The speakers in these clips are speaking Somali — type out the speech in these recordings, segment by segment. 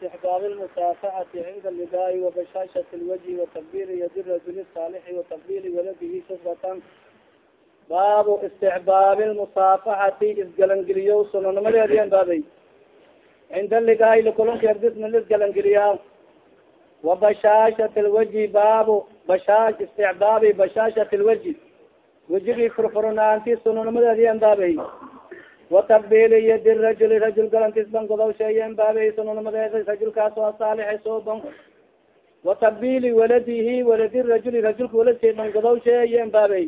istixbaab lmusaafaxati cinda ligaai wabashaashat lwajhi watakbiri yadi rajuli saalixi watakbili waladihi shufatan baabu istixbaabi lmusaafaxati isgalangeliyo sunanimadeediyan baabay cinda ligaai lakulunka erdisna lisgalangeliyaa wabashaashat lwajhi baabu bashaa istixbaabi bashaashat lwajhi wejigii furfurnaanti sunanimadeediyan baabay watakbili yadi rajuli rajul galantis bangodow sheeyen baabay sunanimadeeda rajulkaas oo saalixay sooban watakbili waladihi waladi rajuli rajulka waladkay bangodow sheeyen baabay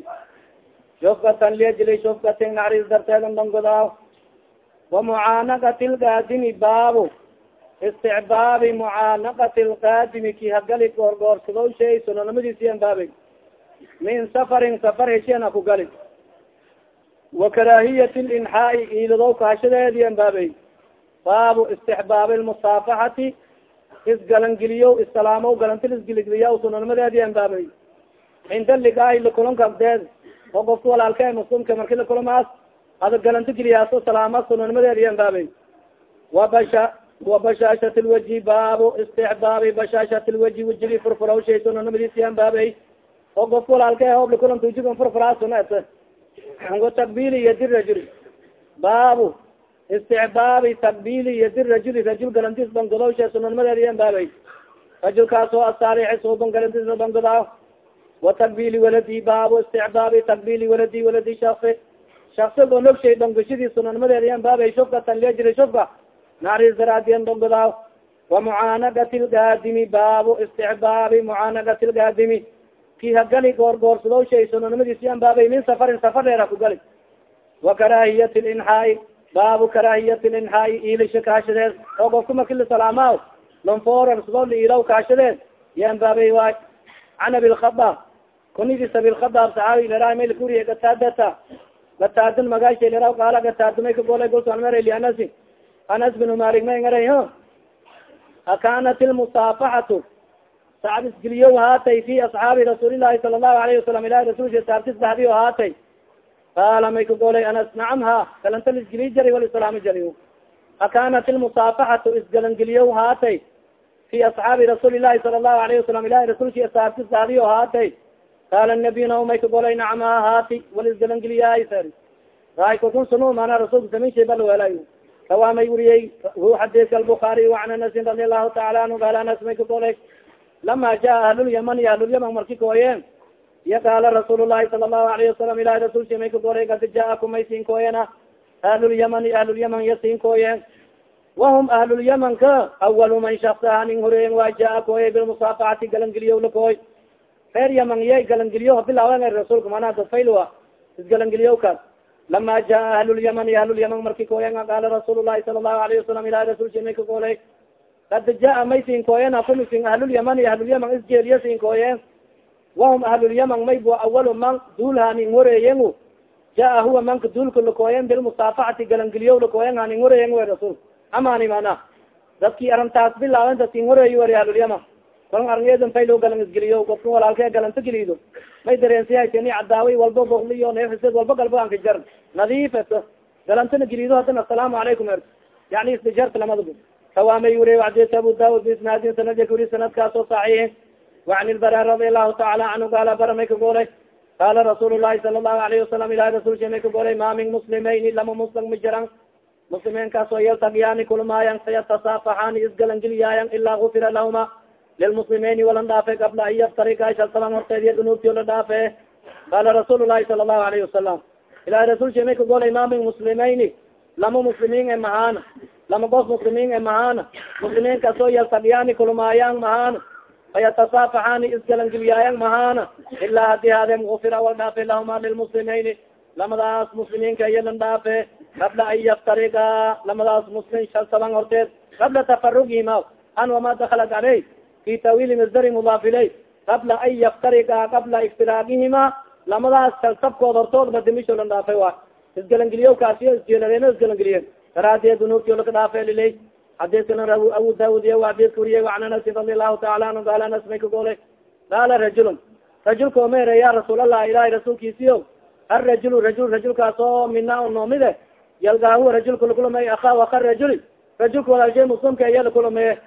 shufkatan liajli shufkatin naxariis darteedan bangodaa wamucaanaqati lgaadimi baabu isticbaabi mucaanaqati lgaadimi ki hagali goorgoorsadow sheey sunanimadiisiyan baabay min safarin safar heshian haku gali وakarahiyat linxaai iiladow kahashadeedian baabey baabu istixbaabi lmusaafaxati isgalangeliyo isalaamow galantil isgeligeliya sunanimadeedian baabey cinda ligaai lakulanka agdeed oo qofka walaalka muslimka marki lakulamaas ada galanto geliyaaso salaama sunanimadeedian baabey wabasha wabashaashat lwaji baabu istixbaabi bashaashat lwaji wajigi furfuraw shay sunanimadiisian baabey oo qofka walaalka hoob lakulanka wajigan sunet watakbili yadi rajuli. Baabu istixbaabi takbili yadi rajuli. Rajul galantis bangodowsha sunanimadeediyan baabay rajulkaas oo asaalixi suuban galantis bangodaa watakbili waladi baabu istixbaabi takbili waladi waladi shaki shaksigo nogshay bangashadii sunanimadeediyan baabay shufkatan liajri shufka naxariis daraadiyan bangodaa wamucaanagati lgaadimi baabu istixbaabi mucaanagati lgaadimi ki hagali goorgoorsadow shay sunanimadiisiyan baabay min safarin safar dheer haku gali. Wakarahiyat linxaai baabu karahiyat linxaai iilisha kaashadeed oo gofka marki lasalaama lonfoorarsadoo liilaw kaashadeed yan baabay waay. Can abilkhadaab kunidis abilkhadaab saxaabi lera may lakuriye gataadata gataadin magaashay lera qaala gataada may kagolay golsanmera lianasi anas bin malik may ngaray akanat ilmusaafaxatu sacad isgeliyo haatay fi asxaabi rasuulilahi sala allahu alayhi wasalam ilahi rasulka saartis dahdi o haatay qaala may kagolay anas nacam ha galanta isgeliy jari walislaami jari akanat ilmusaafaxatu isgalangeliyo haatay fi asxaabi rasuuli lahi sala allahu alayhi wasalam ilahi rasulki saartis dahdi o haatay qaala nabiy na may kagolay nacam ha haati wal isgalangeliyaay sar raay korkun sunu mana rasulka samin shay bala weelay rawaa may weriyey hu xadiska albukaariy an anasin radi allahu taala anhu qaala anas may kagolay lama jaa ahlulyamani ahlulyaman marki kooyeen iya qaala rasuul lahi sala allahu alayhi wasalam ilahi rasulki may kagolay kad jaakum may siin kooyena ahlulyamani ahlulyaman ya siin kooyeen wahum ahlulyamanka awalu man shaksa hanin horeyen waa jaa kooye bilmusaafaati galangeliyo lakooy reer yaman iya galangeliyo bilaawen rasuulka manaa dadfaylwa isgalangeliyo kaas lama jaa ahlulyaman marki kooyen qaala rasuul lahi sala allahu alayhi wasalam ilahi rasulki may kagolay kad jaa may siin kooyen akumisin ahlulyamani ahlulyaman isjeeliya siin kooyen wahum ahlulyaman may bu awalo man duul hanin horeeyen jaa huwa manka duulka lakooyen bilmusaafaxati galangeliyo lakooyen hanin horeeyen we rasul amani mana dadki arintaas bilaawen dadkin horeeyi wari ahlulyaman kalan arngeedan faylo galan isgeliyo godka walaalka galanta gelido may dareensiyaysani cadaawi walba bokliyo neefisad walba galba anka jar nadiifet galantana gelido hadana asalaamu calaykum er yani isdijarta lamadaba kawaamay wuri adis abu daud bisnaadin sanadka wuri sanadkaas oo saxiix وan ilbara radi allahu taala canhu gaala bara may kagolay qaala rasuul lahi sala allahu alayhi wasalam ilahi rasulka may kagolay ma min muslimayni lama muslim ma jiran muslimiin kaas oo yaltagyaani kulmaayan sayatasafaxaani isgalangeliyayan ilaa gufira lahuma lilmuslimayni walan dhaafe qabla an yaftarika shaltaban horteediya dunuubtiyo la dhaafe qaala rasuul lahi sala allahu alayhi wasalam ilahi rasulka may kagolay ma min muslimayni lama muslimiin e mahaana lama qof muslimiin e mahaana muslimiin kaas oo yaltagyaani kulmaayan mahaana fayatasafaxaani isgalangeliyayan mahaana ilaa haddii haadem gufira wal dhaafe lahuma lilmuslimayni lamadaas muslimiinka iyo lan dhaafe qabla an yaftariga lamadaas muslim shaltaban horteed qabla tafarugihima an wama dakalat caley fi tawili masdari mudaaf iley qabla an yaftariga qabla iftiraagihima lamadaas shaltabkood hortood madimisho lan dhaafe wa. Isgalangeliyo kaasiyo isjeeladeen isgalangeliyen daraadeed dunuubtiyo laka dhaafe liley xadiskana abu daud iya xadiska wuriye an anasin radi allahu taala anhu gaala anas may kagolay qaala rajulun. Rajulka omere ya rasuul allah ilahi rasuulkiisiyo arajul rajul rajulkaas oo mina noomide yalgaahu rajulka lakulumey aka aka rajuli. Rajulka walaalshay muslimka iya lakulumeye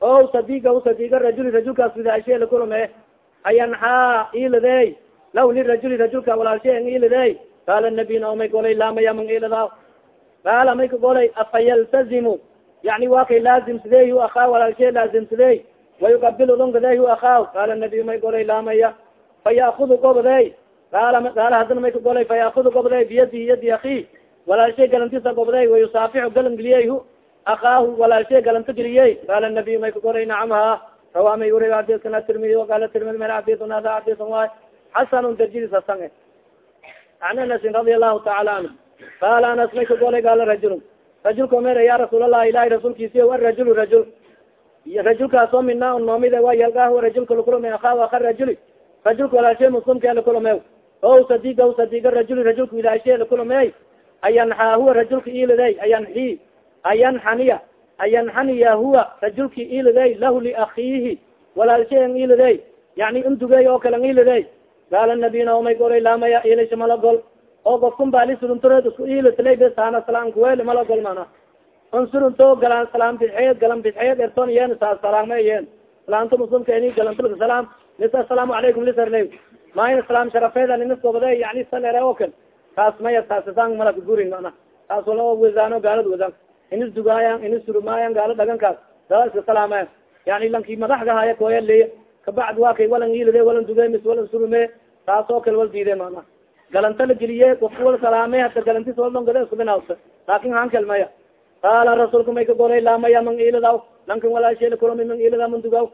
o sadiga sadiga rajuli rajulkaas widaashe lakulame ayanxaa ilade law lirajuli rajulka walaalshe ilade qaala nabi naomay golay laamaya man ilada qaala may ka golay afa yaltazimu yani waa kay laazimsadey hu akaa walaalshe laazimsadey wayuqabil dongade hu akaa qaala nabi may golay laamaya fa yaakudu gobday qaala qaala hadana may ka golay fa yaakudu gobday biyadi yadi aki walaalshe galantisa gobday wayusaafixu galan geliyey hu akaahu walaalshe galanto geliyey qaala nabiy may ka golay nacam ha rawa may uri adiskan atirmidi waqala tirmidi mel adisun hada adisun waay xasanun darjidis hasan an anasin radia allahu taala anhu qaala anas may ka golay gaala rajul rajulka mer ya rasuul allah ilahi rasuulkiisi arajul rajul rajulkaasoo mina noomide waa yalgaah rajulka lakulame akaahu aka rajuli rajulka walaalshe muslimka lakulame o sadiga sadiga rajuli rajulka wilaashe lakulame ayanxaa huwa rajulka iliday ayanxi ayanxaniya ayanxaniya huwa rajulki iliday lahu liakiihi walaalshe ang iliday yani indugey oo kale ang iliday gaala omay golay laamaya ilisha malagol oo gofkun baalisuruntoreed isku ilitlay besana salaamkuwel malagol mana unsurunto galaan salaam bidxeed galan bidxeed erton yen saa salaama yen salaamta muslimka ini galantulka salaam. Nis asalaamu calaykum lisarle maayna salaam sharafeeda ninisgobade yani salere oo kale. Taas maya taasasaan malaka gurin mana. Taas wala wasaano gaalada wasan inis dugaayan inis surumaayan gaala dhagankaas daa iska salaamayan yani lanki madaxga haya kooya leya kabacd waa walan ilide walan duge mis walan surume taas oo wal diide mana galanta la geliye kofka wal salaame hata galantis wal dongade isku binawsa laakin hankel maya. Qaala rasuulka may ka goray laamaya man iladaw lankan walaashela kulama man ilada man dugaw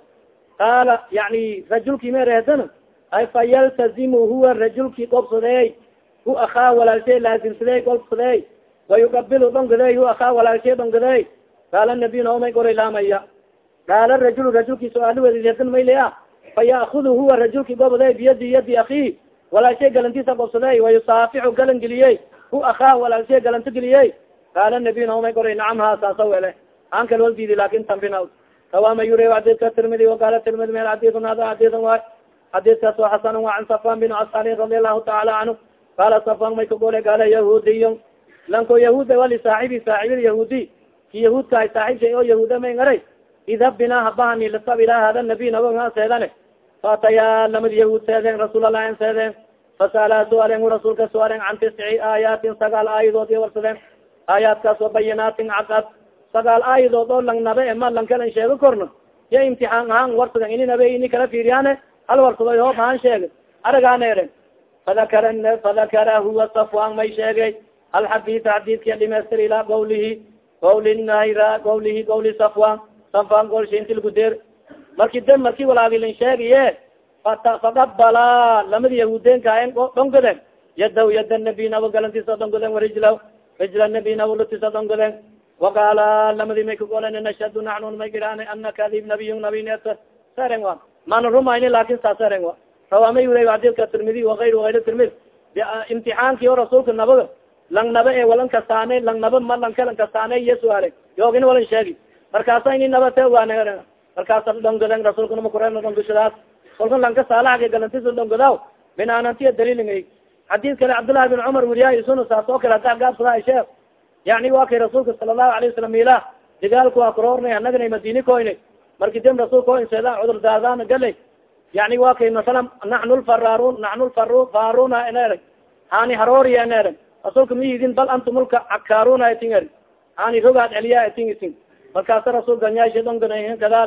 qaala yani rajulki mereedana ay fa yaltazimu huwa rajulki gobsadey hu akaa walaalshe laazimsadey gobsadey wayuqabil dhongadey hu akaa walaalshe dhongadey qaala nabiy naomay goray laamaya qaala rajul rajulki su'aalo wedideedan maylea fa yaakudu huwa rajulki gobday biyadi yadi akii walaalshe galantiisa gobsadey wayusaafixu galan geliyey. Hu akaa walaalshe galanto geliyey. Qaala nabiy naomay goray nacam ha saasa wele an kal wal diidi laakiin tambina kawama yure adidka tirmidi waqala tirmidi mel adidun hada adidun waay adidkaas wa xasan wa can safan bin casali radi allahu taala canhu qala safan may kagole gaala yahudiy lanko yahuud wali saaxibi saaxibi yahuudi. Ki yahuudkaay saaxibshay oo yahuuda may ngaray. Idhab bina habahani latab ila hada nabiy nabaa seedane faataya lamad yahuud seedeen rasuulallah en seedeen fasala sualen rasuulka sualen can tisci aayaatin sagaal aayadood iyo warsadeen aayaadkaas oo bayinaatin cadcad sagaal aayadood oo lang nabe ma lang kalan sheego korno ya imtixaan ahaan warsadan ini nabe ini kala fiiriyaane hal warsadoy hoob ahaan sheega aragaana eren fadakara fadakara huwa safwan may sheegay alxadita xadiidka dhimaystir ilaa qawlihi qawli nahira qawlihi qawli safwan safwan golshintilgudeer marki de marki walaagilin sheegaye faqabala lamada yahuudeenkaaen dhongoden yadaw yada nabi nabo galantiisa dhongoden warijlaw rijla nabi nabo lutisa dhongoden waqaala lamadi may kagolen nashhadu naxnu may giraan anaka adib nabiy nabiynet saren a mana rumayni laakin saa saren a rawama yura adilka tirmidi waayr ayr tirmid. Imtixaanki o rasuulka nabaga lang naba e walan kasaane lang naba ma lang kalan kasaane iyo suaale yoogin walan sheegi. Markaasa ini nabate waan markaasa dhongoden rasuulka makureen dhongashadaas kolka lanka saalaxga galantisa dhongodaw binaanantiya daliilingay xadiis kale cabdullahi bin cumar weriyahay isuna saas oo kale hada gaabsadaa sheek yani waa kay rasuulka sala allahu alayh wasalam ila. Digaalka waa karoornay anaganay madini koyne marki dim rasuulka o inseeda cudur daadana galay yani wa kay masalan naxnu lfararun naxnu lfaru faruna ener hani harooriya ener rasuulka miyidin bal antumulka cakaruna etin er hani rogaad celiya etin itin markaasa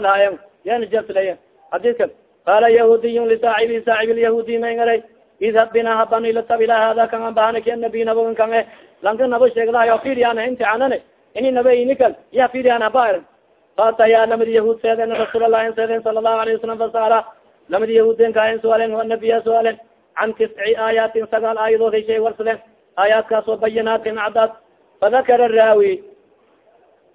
lahaayen yana jasleya xadiiska qaala yahuudiyun lisaaxibi saaxib lyahuudi mayngaray idhab bina haban ilatab ila hada kan ambahana kia nabi nabogan kan e lanka nabo sheeglahayo firiyana imtixaanane ini naba inikal ya firiyana haba er fataya lamadi yahuud seeden rasuul allahi seeden sala allahu alayh wasalam fasala lamadi yahuuden kaayen suaalen nabiya suaalen can tisci aayaatin sagaal aayadood hay shay warsadeen aayaadkaas oo cadaad fadakara raawi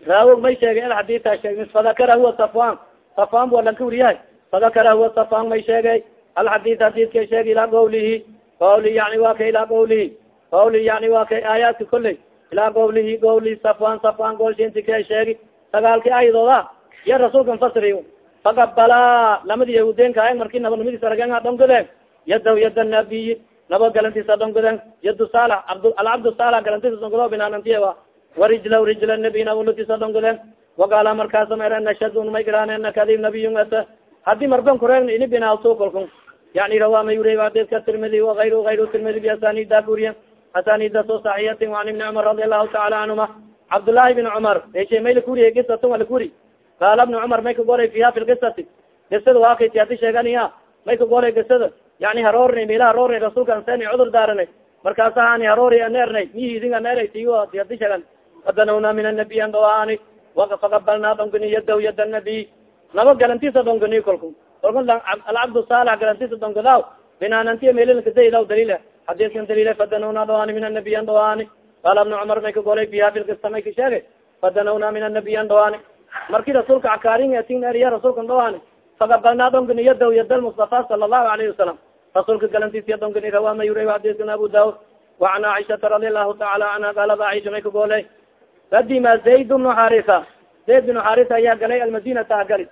raawi may sheegay alxadita sheeg fadakara huwa safwan. Safwan bu lanka wuriyahay fadakara huwa safwan may sheegay. Alxadid hadidka sheeg ilaa qawlihi. Qawli yani wa ka ilaa qawlihi. Qawli yani wa kay aayaadka koley ilaa qawlihi qawli safwan safwan golshinti ka sheegi sagaalki ayadooda ya rasuulkan fasri faqabala lamadi yahuudeenka marki naba namidis aragenga dhongodeen yadaw yada nabiyi naba galantiisa dhongoden yadu sala alcabdu sala galantisa dhongodo binaanantiya warijla rijla nabi naba lutisa dhongoden waqaala markaasa mer nashadun may garaan anaka adib nabiyun ata haddii marban kureegna ini binaaso kolkun yani rawama yuri adidka tirmidi waayr ayr tirmidi biasanida kuriya asanida so saxiyatin an ibni cumar radi allahu taala canhuma cabdullahi bin cumar eshe may lakuriye kisatun alakuri qaala bni cumar may ka goray fiha fi lkisati kisada wakati hadi sheegania may ka goray kisada yani haroorni mila haroorni rasuulka anseni cudur daaranay markaasa hani haroori aneernay mihidin aneeray tiyo hadi sheegan fadanawna min anabiy andooani fakabalnaa dongoni yada yada nabiy naba galantisa dongoni kolku kolka alcabd saala galantisa dongodaw binaanantiya melilkadaydaw dalila hadiskan dalila fadanawna doani min anabiy andooani qaala ibna cumar may ka golay biha filkista may ka sheegay fadanawna min anabiy andooani marki rasuulka akaarin tinariya rasuulka doani fakabalnaa dongoni yada yada mustafa sala allahu alayhi wasalam rasuulka galantiisya dongoni rawa mayura hadiskana abu daud wacan caiشhata radi allahu taala anha qaalad aisha may ka golay kadima zayd bnu xarisa zayd bnu xarisa ayaa galay almadinata agali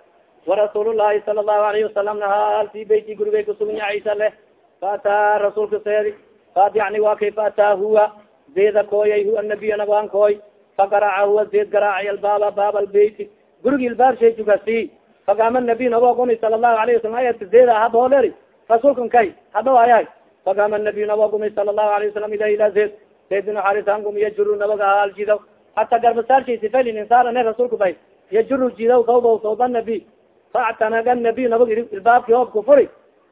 warasuul lahi sala lahu alayhi wasalamna hal fi beyti gurigay kusugunya ciisa leh faataa rasuulka seedi faad yani wa kay faataa huwa zayda kooyay huwa nabiy nabaan kooy fagaraca huwa zayd garaacay albaaba baab albeyti gurigi ilbaab shaykukasi fagama nabiy naboguni sala lahu alayhi wasalam ayadka zayda haboler rasuulkan kay hado ayay fagama nabiy nabogumi sala lahu alayhi wasalam ila ila zayd zayd bnu xarisa angum yajuru nabaga haljido hata garbasaalshaisifalin insaarane rasuulka bay yajuru jidaw sawba sawba nabi faactanaga nabiy nabag ilbaabki hoobka furi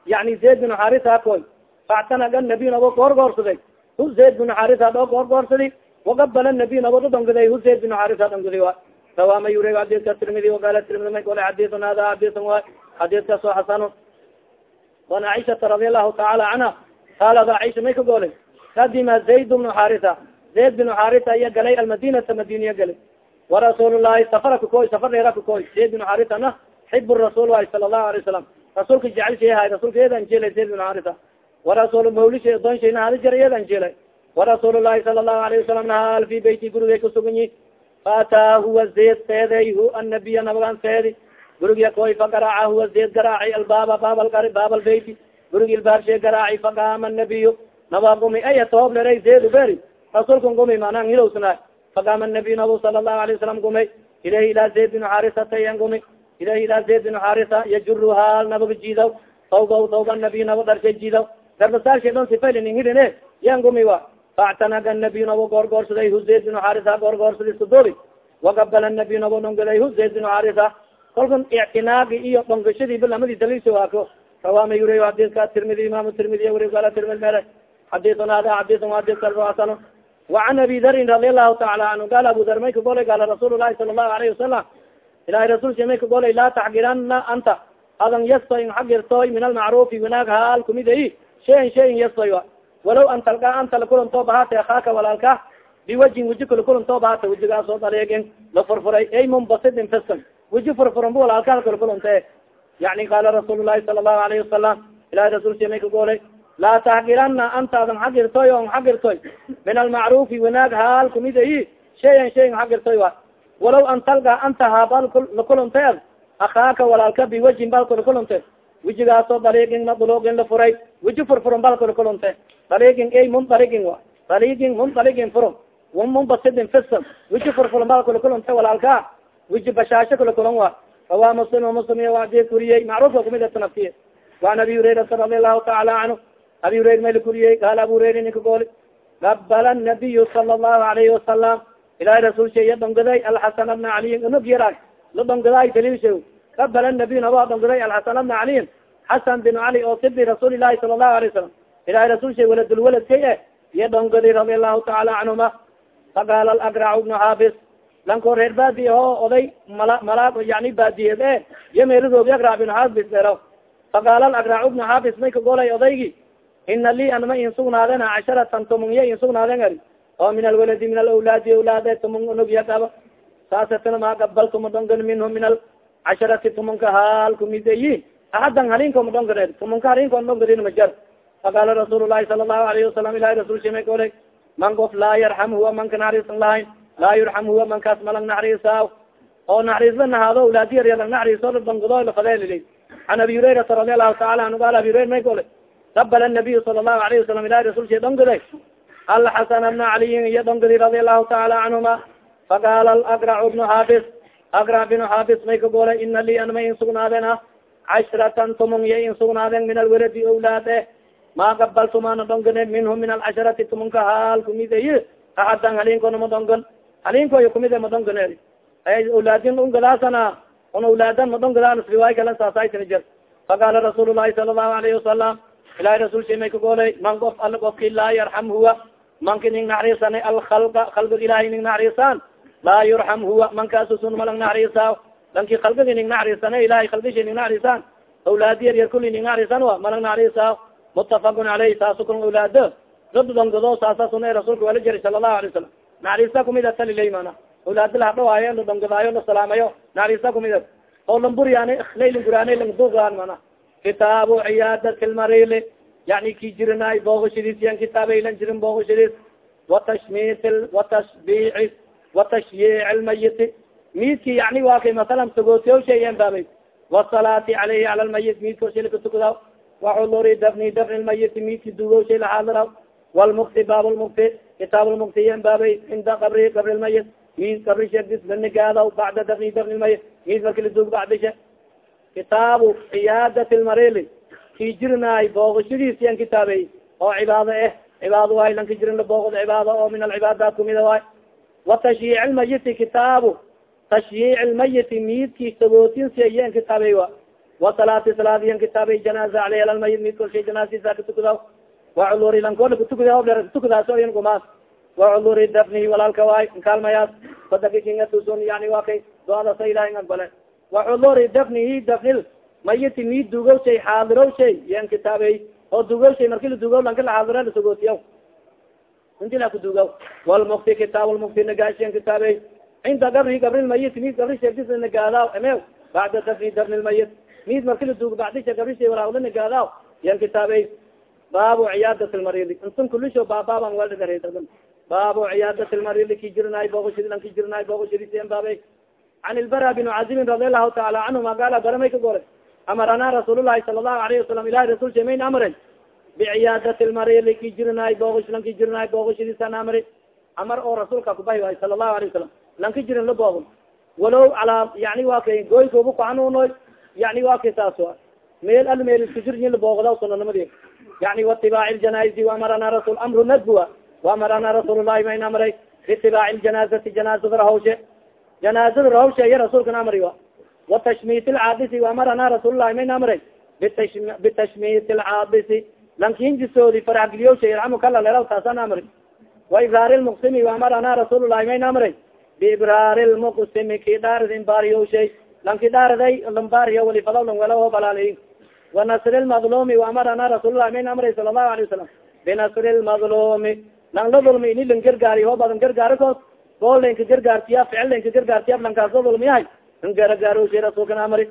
yani zayd bin xarisa koy faactanaga nabiy nabo goorgoorsaday hu zayd bin xarisa dhoo goorgoorsadi waqabala nabiy nabo dhadongaday hu zayd bin xarisa dhongaday wa rawama yure xadiska tirmidi waqala tirmidi may gole xadisan hada xadisan waay xadiskaas oo xasano wan caiشhata radi allahu taala canha qaalat caiشha may ka golay kadima zayd bnu xarisa zayd bin xarisa iya galay almadinata madiniya galay warasuul lahi safaraka koy safar dheeraka koy zayd bin xarisa na xib rasul ah sala lahu alay wasalam rasuulka jecel sheehay rasuulka eedan jeelay zayd bin xarisa warasuul mawlisha doonshay nahada jara eedan jeelay warasuul lahi sala lahu alayh wasalam nahaal fi beyti gurigay kusugan yi faataa huwa zayd seeday hu annabiya nabagan seedi gurigya koy fagaraaca huwa zayd garaaci albaaba baabalgari baabalbeyti gurigi ilbaarshe garaaci faqaama anabiyu nabaqumi ayatoob leray zayd uberi rasulkan gumay manaa hilowsana faqaama nabiy nabo sala lahu alayه wasalam gumay ilahi ilaa zayd bin xarisata yan gumi ilahi ilaa zayd bin xarisa yajuru haal nabaga jiidaw tawba tawba nabiy nabo dharsha jiidaw darbasaasheedon sifayli nin hiline yan gumi wa faactanaga nabiy nabo goorgoorsadayhu zayd bin xarisa goorgoorsada iskudoobi wagabala nabiy nabo dhongalayhu zayd bin xarisa kolkan ictinaagi iyo dhongashadiiba lamadi daliilso ako rawama yuriy xadiiska tirmidi imam tirmidiy wari gala tirmid mele xadiiun hada xadiisun adis asano وعan abi darin radi aلlahu taala anhu gal abu dar may ka golay gaala rasuul lahi sala الlahu alayه wasalam ilahi rasulka may ka golay laa taxgirana anta adan yastoy xagirtoy min almacrufi wanaag haal kumiday shayin shayin yastoy a walaw an talga anta lakulantoo bahata akaaka walaalka biwajin weji kala kulantoo bahata wejigaasoo daleegin la furfuray ay munbasidin fiskan weji furfuran bu walaalka kala kulante yani qaala rasuul lahi sala الlahu alayه wasalam ilahi rasulka may ka golay laa taxgirana antaadan xagirtoy on xagirtoy min almacrufi wanaag haal kumidayi shayan shayin xagirtoy wa walaw an talga anta haabal lakulunte ad akaaka walaalka biwajin bal kulakulunte wejigaasoo daliigin madulugin la furay weji furfuran bal kulakulunte daliigin ay mundaligin wa daliigin mundaligin furum munbasidin fisan weji furfuran bal kulakulunte walaalka weji bashaasho kulakulan wa rawaa muslim muslim iyo wadi kuriyey macruufka kumidata naftiye waan abi hurairata radi allahu taala canhu abi hurayr may lakuriyey qaala abu hurayr ninka gooli qabala nabiyu sala allahu alayhi wasalam ilahi rasuulsha iya dhongaday alxasan bna caliyin unug yaraag la dhongaday daliilsha qabala nabiy naba dhongaday alxasan bna caliyin xasan bin cali oo sibi rasuuli lahi sala allahu alay wasalam ilahi rasuulsha waladulwaladkay e iya dhongaday radi allahu taala canhuma faqaala alagrac bnu xaabis lanko reer baadi aho oday mala malaag yani baadiyed e iyo meeladoobi agrac binu xaabis ero faqaala alagrac bnu xaabis may ka golay odaygi ina li anma in sugnaaden casharatan tumunya in sugnaaden ari oo min alwaladi min alawlaadi awlaade tumun unugya kaba saasatana ma gabaltu madongan minhu min alcasharati tumunka haal kumidayi ahadan halinka madongae tumunka halinka madongadin majar faqaala rasuul lahi sala allahu alayhi wasalam ilahi rasulshima golay man qof laa yarxam huwa manka naxariisan lahayn laa yurxam huwa mankaas malang naxariisaaw oo naxariisla nahaado awlaadiyaryalang naxariiso dongado lafadeel an abi hurayrata radi allahu taala anhu qaala abi hurayr may golay qabala nabiyu sala allahu alayhi wasalam ilahi rasulsha dhongaday alxasan bna caliyin iyo dhongadi radi allahu taala canhuma faqaala alagrac bnu xaabis akra binu xaabis may ka goolay ina li an may in sugnaadeen ah cashratan tumon ya in min alwaladi awlaad e ma gabaltumana dhongane minhum min alcasharati tumonka haal kumid ay axadan halinkona madongon halinkoy kumid madongone awlaadin ungadaasana on awlaadan madongadaan riwaay kala saasaytini jir faqala rasuul lahi sala lahu alayhi wasalam ilahi rasulsi may ka goolay man qof ala qofki laa yarxam huwa manka ning naxriisana alkalga kalgag ilahay ning naxriisaan laa yurxam huwa mankaasun malang naxriisa lanki kalgagi ning naxriisana ilahay kalgashi ning naxriisaan awlaadi yar kuli ning naxriisan wa malang naxriisa mutafaqun caleyh saasukun awlaado dadongado saasasun rasuulka wala jari sala lahu alay wasalam naxriista kumid a talilay mana awlaadi lahadhawaayo ladongadaayo lasalaamayo naxriista kumid a. Oo lamburiyaani laylin guraana langdugaan mana kitaabu ciyaadati lmarili yani ki jirinaay boogoshadiis yan kitaabeylan jirin boogoshadiis watashmit watashbici watashyiic lmayiti miidki yani waa kay masalan sagootiyaw sheeyen baabay wasalaati caleyhi cala lmayit miidka shilka tukadaw waxuluri dafni dafni lmayiti miidki dugow shay laxaadiraw walmukti baab lmukti kitaab lmukti baabay cinda qabri qabri lmayit miid qabri sheegdis lanigaadaw bacda dafni dafni lmayit miid marki ladug bacdisha kitaabu ciyaadat lmarili ki jirnaay boogoshadiis yan kitaabey oo cibaado eh cibaado waay lanka jirin laboogod cibaado oo min alcibaadaat kumida waay watashyiic lmayiti kitaabu tashyiic lmayiti miidki sagootinsi yan kitaabey wa wasalaati salaadi yan kitaabey janaaza aleyh alalmayit miid kolshay janaasisa katukadaw wacuduri lankola katukada obler katukadaaso yan gumaas. Wacuduri dafnihi walaalka waay kaalmayaas badakikingatusun yani waa kay doadasa ilahay aqbale wacuduri dafnihi dafnil mayiti mid dugow shay xaadiraw shay yan kitaabey oo dugow shay marki ladugow lanka laxaadira lasagootiyaw inti la kudugaw walmukti kitaab lmukti nagaashiyan kitaabey cinda gabri gabri lmayit mid gabri sheegtis nagaadaw emew bacda dafni dafni lmayit mid marki ladug bacdisha gabri shay walaawda nagaadaw yan kitaabey baabu ciyaadat lmarili intan kulisho baabaaban waldhagareedadan baabu ciyaadat lmarili ki jirnaay boogoshadi lan ki jirnaay boogoshadisiyan baabey can ilbara bin cazimin radi allahu taala canhuma gaala baramay ka goray amarana rasuul lahi sala lahu alayhi wasalam ilahi rasul shemayn amray biciyaadati lmarili ki jirnaay boogosh lan ki jirnaay boogoshadiisan amri amar oo rasuulka kubahi waay sala lahu alayh wasalam lan ki jirin la boogon walow calaa yani wa kay goykoobu kuxanuunoy yani wa kay saas a meel al meel isku jiryin laboogda sunanimadi yani watibaaci ljanaazi waamarana rasul amru nadbua waamarana rasuul mayn amray biitibaaci ljanaazati janaazada rahawshe janaazada rahawshe iya rasuulkan amri a watashmit lcaabisi waamarana rasuul lahi mayn amray bitashmit lcaabisi lankinjisoodi faraxgiliyosha irxamu kala leraw taasan amri waibraari lmuqsimi waamarana rasuul lahi mayn amray biibraari lmuqsimi ki dhaarid imbaariyoshay lanki dhaariday lambaariyo walifadaw lang wala balaaliy wanasri lmadlumi waamarana rasuullahi mayn amray sala allahu alayه wasalam binasri lmadlumi lang la dulmi ini lang gargaari hoo badan gargaari koos gool laynka gargaartiya ficil laynka gargaartiya lankaas la dulmiyahay in garagaaroshay rasuulkan amri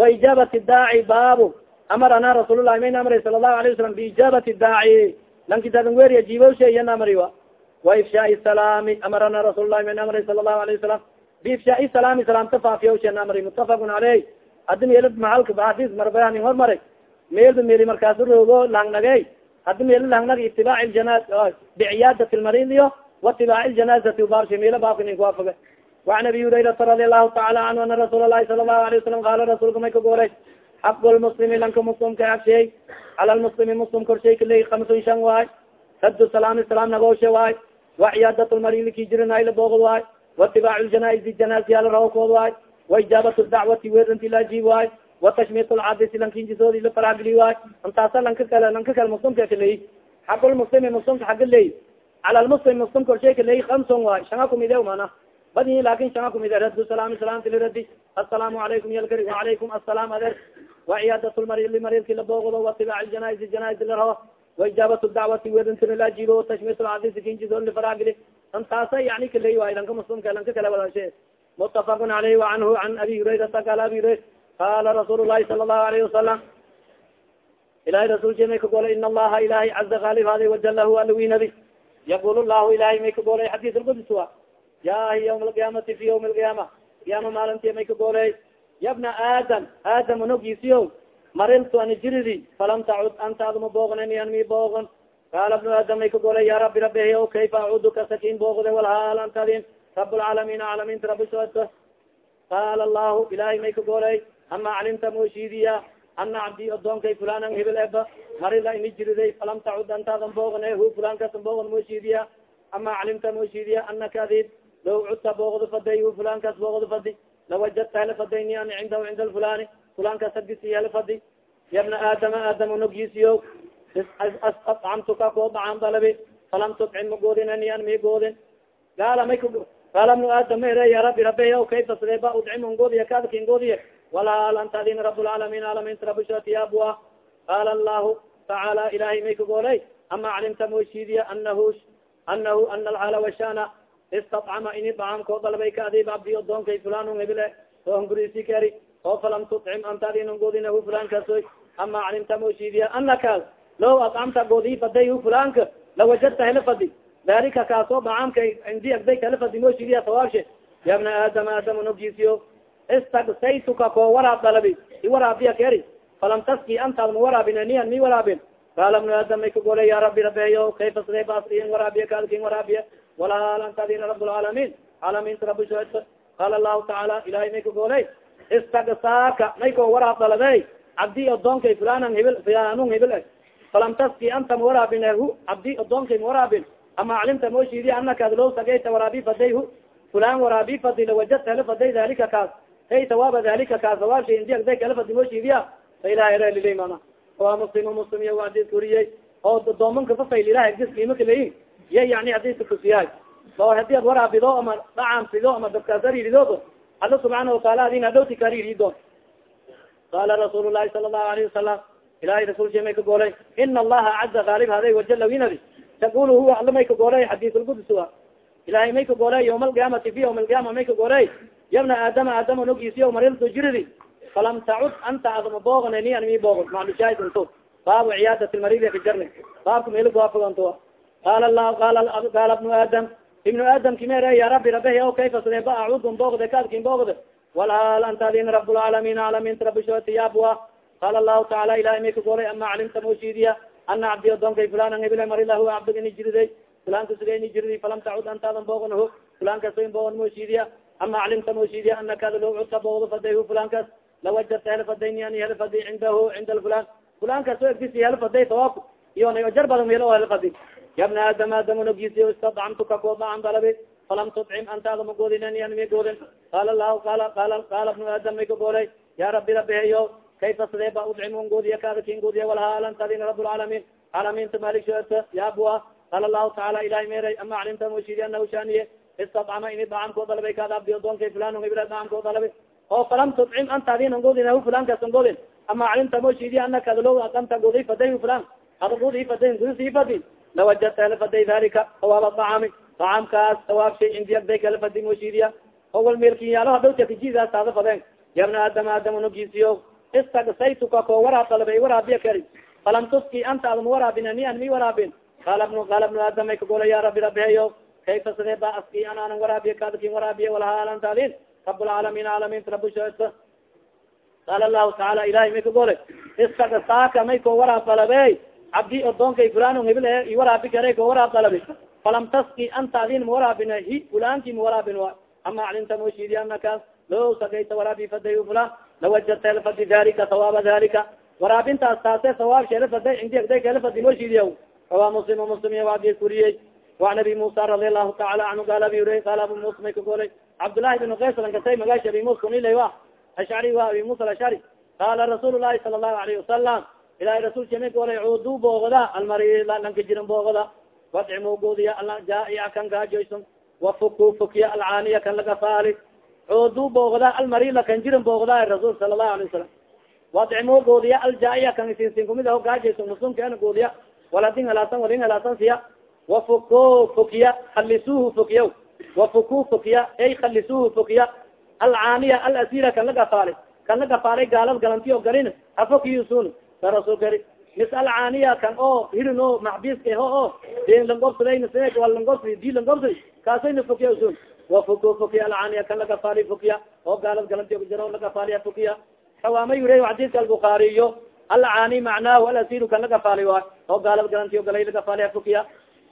waijaabati daaci baabu. Amarana rasuulullahi mayn amray sala allahu alayه wasalam biijaabati daaci. Lanki dadan weriya jiibowshay yan amri wa. Waifshaai salaami. Amarana rasuulullahi mayn amray sala allahu alayه wasalam biifshaai salaami salaamta faafiyawshan amri mutafaqun caleyh haddi meel mahalka baafis marbaani hormaray meelba meeli markaas roogo langnagey haddi meel langnag itibaac ljana biciyaadati lmarid iyo watibaac ljanaazati baabsha meelo baabka nin kuwaafaga وan abi hurayrata radi allahu taala canhu ana rasuul lahi sala الlahu alayه wasalam qaala rasuulka may ka goolay xaq lmuslimi lanka muslimka agsheey cala lmuslimi muslim korshay kaley kamsun shan waay rad salaami salaam nagooshe waay waciyaadat lmarili ki jirinayla boogod waay watibaac ljanaazi janaaziyala rawkood waay waijaabat dacwati weranti laajiib waay watashmit lcabisi lankinjisoodi la faragli waay intaasa lanka kale lanka kale muslimka kaley xaq lmuslimi muslimka xaga ley cala lmuslim muslim korsheyka lay amson waay shanga kumide mana badii laakiin shanga kumide rad salaam salaam filradi asalaamu alaykum yalkari waalaykum asalaam adeer wa ciyaadatmari limaridki laboogodo watibaac janaaisi janaaisi larao waijaabat dacwati wedintinlajibo tashmiit lcadisi kinjidolifaragili an taasa yani kalay waay lanka muslimka lanka kala wadashe mutafaqun alayh waanhu an abi hurayrata kala abi hurayr qala rasuul lahi sala allahu alayhi wasalam ilahay rasulki may kagolay in allaha ilahay caza kalib hada wajala huwa alawinabi yaqul lahu ilahay may kagooley xadis lqudus wa yahi ywm lqiyaamati fi ywm lqiyaama qiyaama maalinti may kagooley yabna aadam aadam anogiisiyo mariltu ani jiridi falam tacud anta adma boognani an mi boogon qaala bnu aadam may kagooley ya rabbi rabihiyo kayfa acudu kasakin boogde walhaal antadin rab lcaalamiin caalamiinta rabi qaala lahu ilahay may kagooley ama calimta mooshiidiya ana cabdi adoonkay fulanan hebel eba marila ini jiriday falam tacud antaadan boogan hu fulankasan boogan mooshiidiya ama calimta mooshiidiya anaka adib law cudta boogdo faday hu fulankaas boogdo fadi lawajadta hela fadayni an cindahu cinda lfulani fulankaas agisi hela fadi yabna aadama aadam nogiisiyo acamtuka koo dacaan dalabi falam tudcim magoodinani an mi goodin gaala may qaala bnu aadam ere ya rabi rabe kayfa udcim ngoodiya kaadkin goodiye walaal anta adin rab lcaalamiin alaminta rabishatiyaabua qaala allahu tacaala ilahay may kagoolay ama calimta mooshiidiya anahu anahu ana alxaala washana istacama ini dacam koo dalbay ka adib abdi odoonkay fulan hebile oo hungurisi kari oo falam tudcim anta adin ngoodinahu fulankasoy ama calimta mooshiidiya anaka low acamta goodii faday hu fulanka lawajadta hele fadi dalika kaasoo dacamka indi agday kala fadi mooshiidiya sawaabshe ya bna aadam aadam nogisiyo istagsaytuka koo waraab dalabi iwaraabiya keri falam taski antaad ma waraabin niyan mi waraabin qaala bnu aadam may kagolay ya rabi rabeeyo kayfa siday baasriin waraabiya kaadkin waraabiya walaal anta adina rab lcaalamiin caalamiinta rabi qaala allahu tacaala ilahay may kagolay istagsaaka may koo waraab dalabey cabdi odoonkay fulanan hibil fulanun hibil e falam taski anta ma waraabin hu cabdi odoonkay ma waraabin ama aclimta mooshiidi anakaad low sagayta waraabi faday hu fulan waraabi fadi lawajadta hela faday dalika kaas hay sawaaba dalika kaas sawaabsha indi agday kala fadi mooshiidiya fa ilaha erelilay mana. Waa muslim muslim iya adis kuriyey oo doomanka fafayl ilaha agdis qiima kaleyin iya yani hadiska kusiyahay oo haddii ad waraabido ama dhacaamsido ama dabkaasariirido alla subxaana wataala adin hadhowti karirido qala rasuul lahi sala allahu alayhi wasalam ilahay rasulka may ka goolay ina allaha caza gaalib haday wajala winadi taqul huwa alla may ka goolay a ilahay may ka goolay yawma alqiyaamati fi yawma alqiyaama may ka goolay yabna aadama aadama nogiisiyo marilto jiridi falam tacud anta adma boogan ni an mi boogo maclushaahidnto baabu ciyaadat lmaridi kajarni baabka meel kuafoganto qaala lahu qaala qaala bnu aadam ibnu aadam kimere ya rabi rabehi o kayfa sade ba acudun boogde kaadkin boogde walhaal anta adin rab lcaalamiin caalamiinta rabishotiyaabua qaala lahu taala ilahay may ka golay ama calimta mooshiidiya ana cabdi adoonkay fulanan hebile marilahu cabdig ini jiriday fulanka suga ini jiridi falam tacud antaadan boogan ho fulankaso in boogan mooshiidiya ama calimta mooshiidiya anakaada loo cudka boogdo faday hu fulankas lawajadta hel fadayni ani hel fadi cindahu cinda lfulan fulankaso egdisi hel faday sawaab iyo jar badan meel o hel fadi yabna aadam aadam nogisi istadcamtuka koo dacan dalabi falam tudcim antaada ma goodinani an mi goodin qaala lahu qala qala qaala bnu aadam may ka goolay ya rabi rabiheyo kayfa sidee ba udcim un goodiya kaada kin goodiya walhaalantadina rab lcaalamiin caalamiinta malik shoeta yaabua qaala lahu tacaala ilahay meeray ama calimta moshidi anahu shaniye istadcama ini dacam koo dalabay kaada abdi odoonkay fulan ibra dacam koo dalabay oo falam tudcim anta adin an goodin hu fulankaas an goodin ama calimta moshidi anaka adalo anta goodi faday fulan ada goodi faday gudisi fadi lawajadta hela faday dalika sawaab dacami dacamkaas sawaab shay indi agday kala fadi moshidiya owal meelkinyaalo hadhowta kajidaas taada fadeen yabna aadam aadam nogisiyo istagsaytuka koo waraab dalabay waraabiya kari falam tuski anta adma waraabin ani an mi waraabin qaala bnu qaala bnu aadam may kagola ya rabi rabiheyo kayfa sidee ba aski an anan waraabiya kaadkin waraabiya walhaalantadin rabulcaalamiin caalamiinta rabushoesa qaala lahu tacaala ilahay may kagole istagsaaka may koo waraab dalabe cabdi odoonkay fulan hibil i waraabi kare koo waraab dalabi falam taski anta adin ma waraabin hi fulanki ma waraabin wa ama aclinta moshidi anakaas lo sagayta waraabi faday fulan lawajadta helfadi dalika sawaaba dalika waraabintaas taase sawaab sheelafada indi agday kahelfadi moshidiya rawaa muslim muslim wadi kuriyey وan abi musa radi alahu taala anhu qaal abi hurayra qaal abu musa may kagolay cabdالlahi بن kays lankasay magashi abi musa kunila wa ashcari wa abi musa ashcari qaala rasuul الlahi sala الlahu alayه wasalam ilahay rasulka may golay cudu boogda almari lanka jiran boogda wadcimo goodiya jaaia kan gaajoyson wafuku fukiya alcaaniya kan laga faali cudu boogda almarila kan jiran boogda rasul sala الlahu alيه wasalam wadcimo goodiya aljaaia kan isinsin kumid aho gaajayson musunkeena goodiya waladin halaasan walin halaasan siya wafuku fukiya halisuhu fukiya wafuku fukiya ay halisuhu fukiya alcaaniya alasira kan lagafaali kan lagafaalay gaalad galanti o galin afokiyusun sa rasul kari mis alcaaniya kan oo hirin o maxbiska ho o din langobsaday langobsad di langobsad kaasayna fukiya usun wafuku fukiya alcaaniya kan lagafaali fukiya oo gaalad galanti ojaro lagafaaliya fukiya xawaama yure xadiidka albukaariyo alcaani macnaahu alasiru kan lagafaali waay oo gaalad galanti o galay lagafaaliya fukiya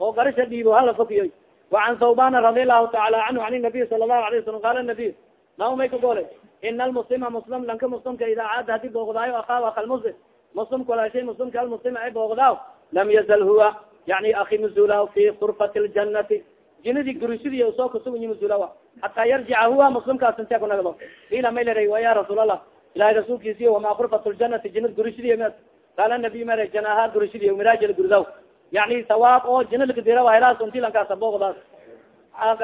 oo garasha dhiibo hala fokiyoy. وacan hawbana radi alahu taala anhu an nabiy sala lahu alayه wasalam qala nabiy na umay kagole ina almuslima muslim lanka muslimka idaa caada haddii boogdaayo akaaw aka lmuslim muslimka walaashay muslimka almuslim ay boogdaaw lam yazal huwa yani aki mazula fi kurfati ljanati jinadii gurishidi u soo kasuguyi mazulawa hataa yarjica huwa muslimkaasintee kunagdo ila maylera wa ya rasuul allah ilahay rasuulkiisiy wama kurfat ljanati jinad gurishidiy qala nabiy mare janaha gurishidiy miraajil gurdaw yani sawaab oo jina lakadira helaas unti lankaasa boogdaas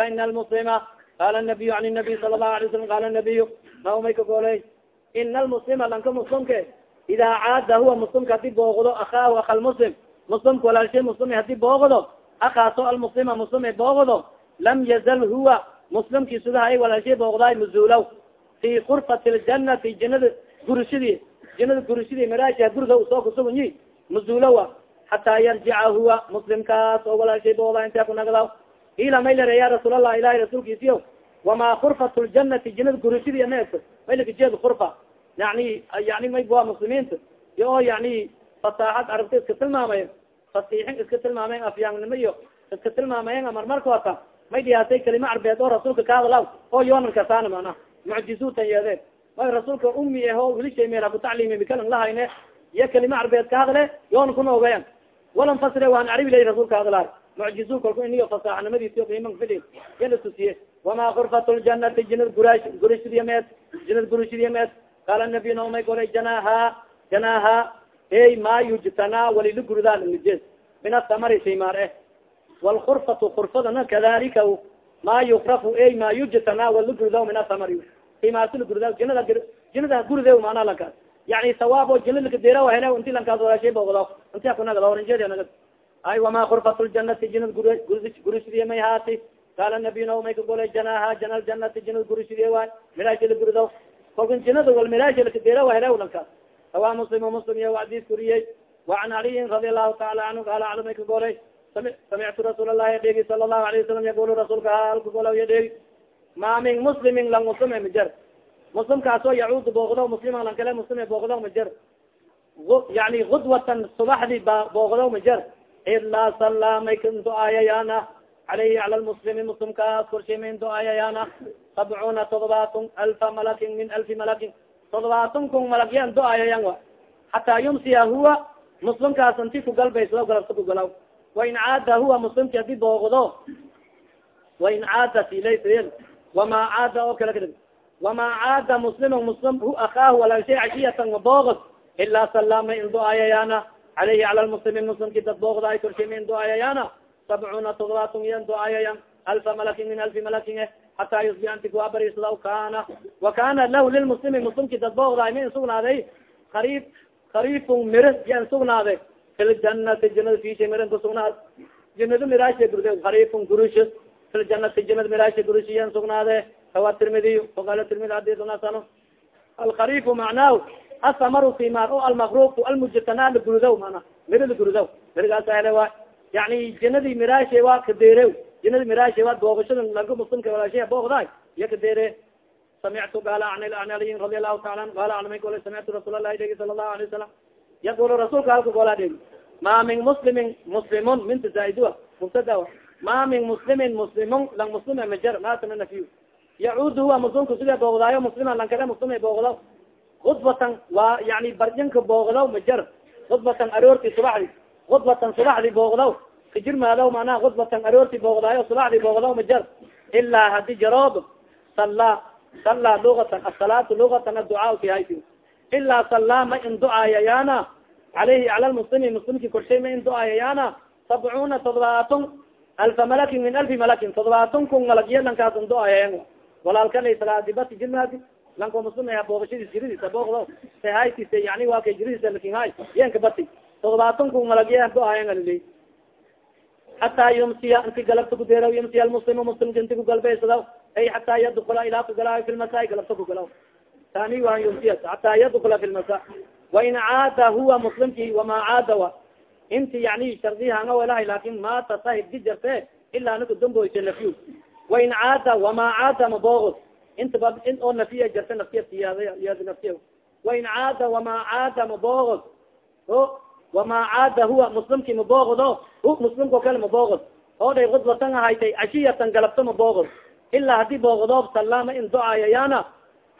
ina almuslima qala nabiy an nabiy sala lahu alay salam qala nabiy ma umay kagoley ina almuslima lanka muslimke idaa caada huwa muslimka haddii boogdo akaahu aka lmuslim muslimka walaalshay muslim haddii boogdo akaaso almuslima muslim boogdo lam yazal huwa muslimki sudahay walaalshay boogdaay mazulaw fi kurfati ljanati jinada gurishadii jinada gurishadii maraasha guriga u soo kusugunyi mazulawa hataa yarjica huwa muslimkaas oo walaalshay boogda intee kunagda ila may lere ya rasuul allah ilahi rasuulkiisiyo wama kurfat ljanati jinada gurishadii ma may lakajeed kurfa yani yani may waa muslimiinta iyo oo yani fasaaxad arabta iska tilmaamayen fasiixin iska tilmaamayen afyaannimo iyo iska tilmaamayen marmarkoota may dhiyaatay kalima carbeed oo rasuulka ka hadlaw oo yoonan kasaana mana mucjizuutan yeedeen may rasuulka umi aho wilishay meel hakutacliimi mikalan lahayne iyo kalima carbeed ka hadle yoona kuna ogayan walan fasire waan carabi lay rasuulka hadlaay mucjizu kalku iniyo fasaaxnimadiisiyo qiiman fili yala tusiye. Wama kurfat ljanati jinad gura gurishdiyameed jinad gurishdiyameed qaala nabiy naomay golay janaha janaha ey ma yujtana walila guridaa njes min atamari simaar eh. Wlkurfatu kurfadana kadalika ma yukrafu ey ma yujtana wala guridaw min atamari simaartila guridaa jinada jinada guride mana lankaas yani sawaabo janadka dera hel inti lankaasashbogdo inti akunagdornjeednag ay wama kurfat ljanati janad gurisidiye may haati kala nabiyna may kagolay janaha jana ljanati janad gurisidiye waay mirashla gurido kolka janada wal mirashlka dera hel lankaas sawa muslim muslim iya adis kuriyey waan aliyin radi allahu taala anhu kala al may samictu rasuul lahi adheegi sala lahu alayه wasalam yaqulu rasuulka halkagolaw yadheegi ma min muslimin lanusum mijar muslimkaasoo yacuud boogdo muslima lang kale muslime boogdo majer yani gudwatan subaxdi ba boogdo majer ilaa sala may kan do-aayayana alayhi cala lmuslimi muslimkaas korshay do-aayayana sabcuna todobaatun alfa malakin min alfi malakin. Todobaatan kun malagyan do-ayayan wa. Hataa yumsiya huwa muslimkaas inti kugalbayslo galabta kugalaw wain caada huwa muslimki haddii boogdo wain caada silaysayel wama caada oo kale kadib wama caada muslimu muslim hu akaahu walaashay cashiyatan maboogod ilaa salaama in do-ayayana alayhi cala lmuslimi muslimki dad boogda ay korshay ma in do-ayayaana sabcuna todobaatan yan do-ayayan alfa malakin min alfi malakin eh hataa yusbi anti kuabariisada kana wa kana lahu lilmuslimi muslimki dad boogdaay ma in sugnaaday kariif kariifun miri yan sugnaaday filjanati janada fisha mirin kusugnaad janado gurde kariifun gurush filjanati janada miraasha gurush yan sugnaade rawa tirmidiy waqala tirmidi hadis hasan alkarifu macnaahu asamaru simar o almakruf almujtana lagurudaw mana miri lagurudaw mirigaas hele wa yani janadi miraasha waa kadeere jinada miraasha waa boogashada laga muslimka walaasha boogdaay iya kadeere samictu gaala an an aliyin radi allahu taala an gaala anmay gole samictu rasuul allahi degi sala allahu alay wasalam yaqulu rasuulka halka goolaa degi ma min muslimin muslimun minta zaaidua mubtada ma min muslimin muslimun lang muslime majar maasana nafiy yacuud huwa muslimka sida boogdaayo muslima lang kale muslima boogdo khudbatan waa yani barjinka boogdaw majar khudbatan aroorti subaxdi khudbatan subaxdi boogdaw kajirmaadaw manaha khudbatan aroorti boogdaayo subaxdi boogdaw majar ilaa hadi jaroob sala sala lugatan asalaatu lugatan aducaa kihaysi ilaa sala ma in ducaayayana alayhi cala lmuslimi muslimki korshay ma in ducaayayana sabcuna todobaatun alfa malakin min alfi malakin todobaatun kun malagya lankaas in ducaayayan walaalkala salaadibati jirmaadi lanko muslim a boogashadiis jiridisa boogdo se haytise yani waa kay jiridisa laakiin hay yenka bati. Todobaatan kun malagya ducaayan aliley hataa yumsiya inti galabta kudeeraw yumsiya almuslimu muslimka inti kugalbaysadaw ay hataa yadkula ilaa kugalaayo fi lmasa galabta kugalaw tani waa yumsiya hataa yadkula fi lmasa wain caada huwa muslimki wama caada wa. Inti yani shardihaanga walahay laakiin ma tasahib di jarte ilaa naka damboyse nafyu wain caada wama caada maboogod inta ba in oo nafiya jarta naftiya siyaad naftiya wain caada wama caada maboogod o wama caada huwa muslimki maboogod o hu muslimkao kale maboogod oo dhay kudbatan ahaytay cashiyatan galabto maboogod ilaa haddii boogdoob salama in do-ayayaana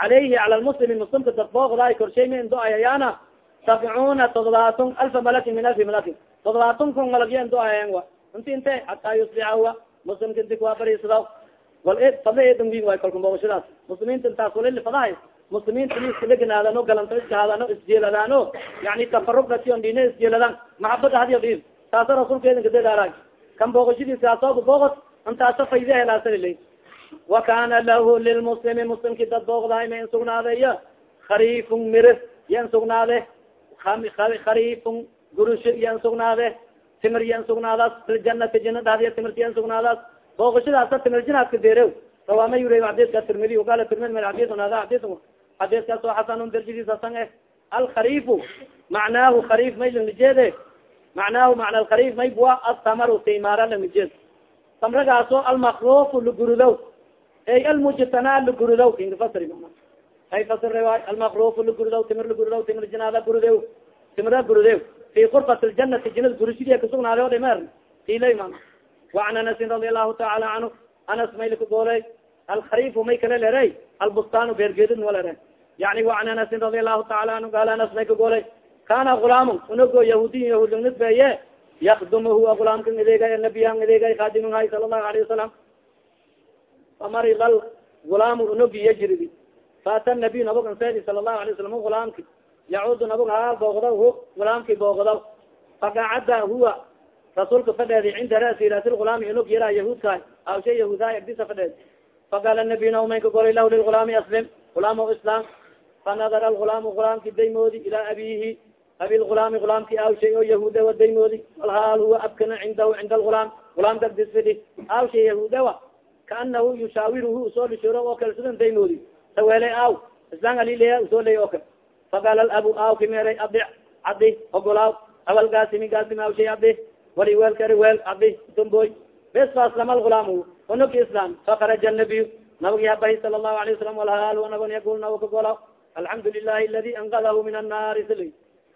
calayhi cala lmuslimi muslimka dad boogdaay korshay ma in do-ayayaana sabcuuna todobaatun alfa malakin min alfi malakin todobaatun kun malagya in do-ayayan wa inti inte hataa yusbixa huwa muslimka inti kuwa bariisadaw wal fadla eedan win way kalka boogashadaas muslimiinta intaas walili fadahay muslimiinta in iskalaganaadan o galanta iskahaadan o isjeeladaan o yani tafarugation dhine isjeeladaan. Maxabada hadiyo dhiib taasa rasuulka eedanka dadaaraay kan booqashadiiskaasooba booqod intaasa fayda helaasanila wa kana lahu lilmuslimi muslimki dad booqdaay ma in sugnaadeyo khariifun mir yan sugnaade khariifun gurusho yan sugnaade timir yan sugnaadas filjanati jina dhadiya timirta yan sugnaadaas booqashadaasa timir jinaadka deerew. Rawaama yura xadiska tirmidi qala tirmidi xadis hada xadis xadiskaas oo xasanun darjadiis hasan eh alkhariifu macnaahu khariif may langnijeede macnaahu macna alkhariif may bua atamaru timaara langnijeed tamragaaso almakrufu lagurudow ey almujtanaa lagurudow ingafasri ay fasira waay almakrufu lagurudow timir lagurudow timir jinaada gurudew timira gurudew fi kurfat ljanati jinada gurushidiya kasugnaade o dhimer ilay man waan anasin radi allahu taala canhu anas maylik gooley alkharifu may kala lere albustaan beergeedid walere yani waan anasin radi allahu taala anhu gaal anas may ka gooley kana gulaamu unago yahuudiy yahuudnisbeye yakdum huwa gulaamkan ideegay nabiyan ideegay khadiminhay sala allahu alayhi wasalam famaridal gulaamu unogi yajridi faata nabiy nabog sala allahu alay wasalam gulaamki yacuudu nabog haa boogdaw hu gulaamki boogdaw fakacada huwa rasuulka fadheedi cinda rasi rasil gulaami unog yara yahuudka awshe yahuudaay agdisa fadheed faqaala nabiy naumaynka golay lah lilgulaami aslim gulaam islam fanadara algulaamu gulaamki daymoodi ilaa abihi abi lgulaami gulaamki oo yahuuda wa daymoodi. Alhaal huwa abkana cindahu cinda algulaam gulaamka agdis fidi awshay kaanahu yushaawiruhu u soo lishuro oo kale sidan daymoodi. Saweele aw islaan alileya u soo ley oo kale faqaala alabu aw kimeeray adic cadi ogolaaw awal gaasimi gaasimi awshay adi wali weel kari weel adi domboy bes faaslama algulaam onoki islam fakaraja nabiy nabagi habahi sala allahu alayه wasalam walhaal anagon yagul nabo kagolaw alxamdu lilahi aladi angadahu min annaari sili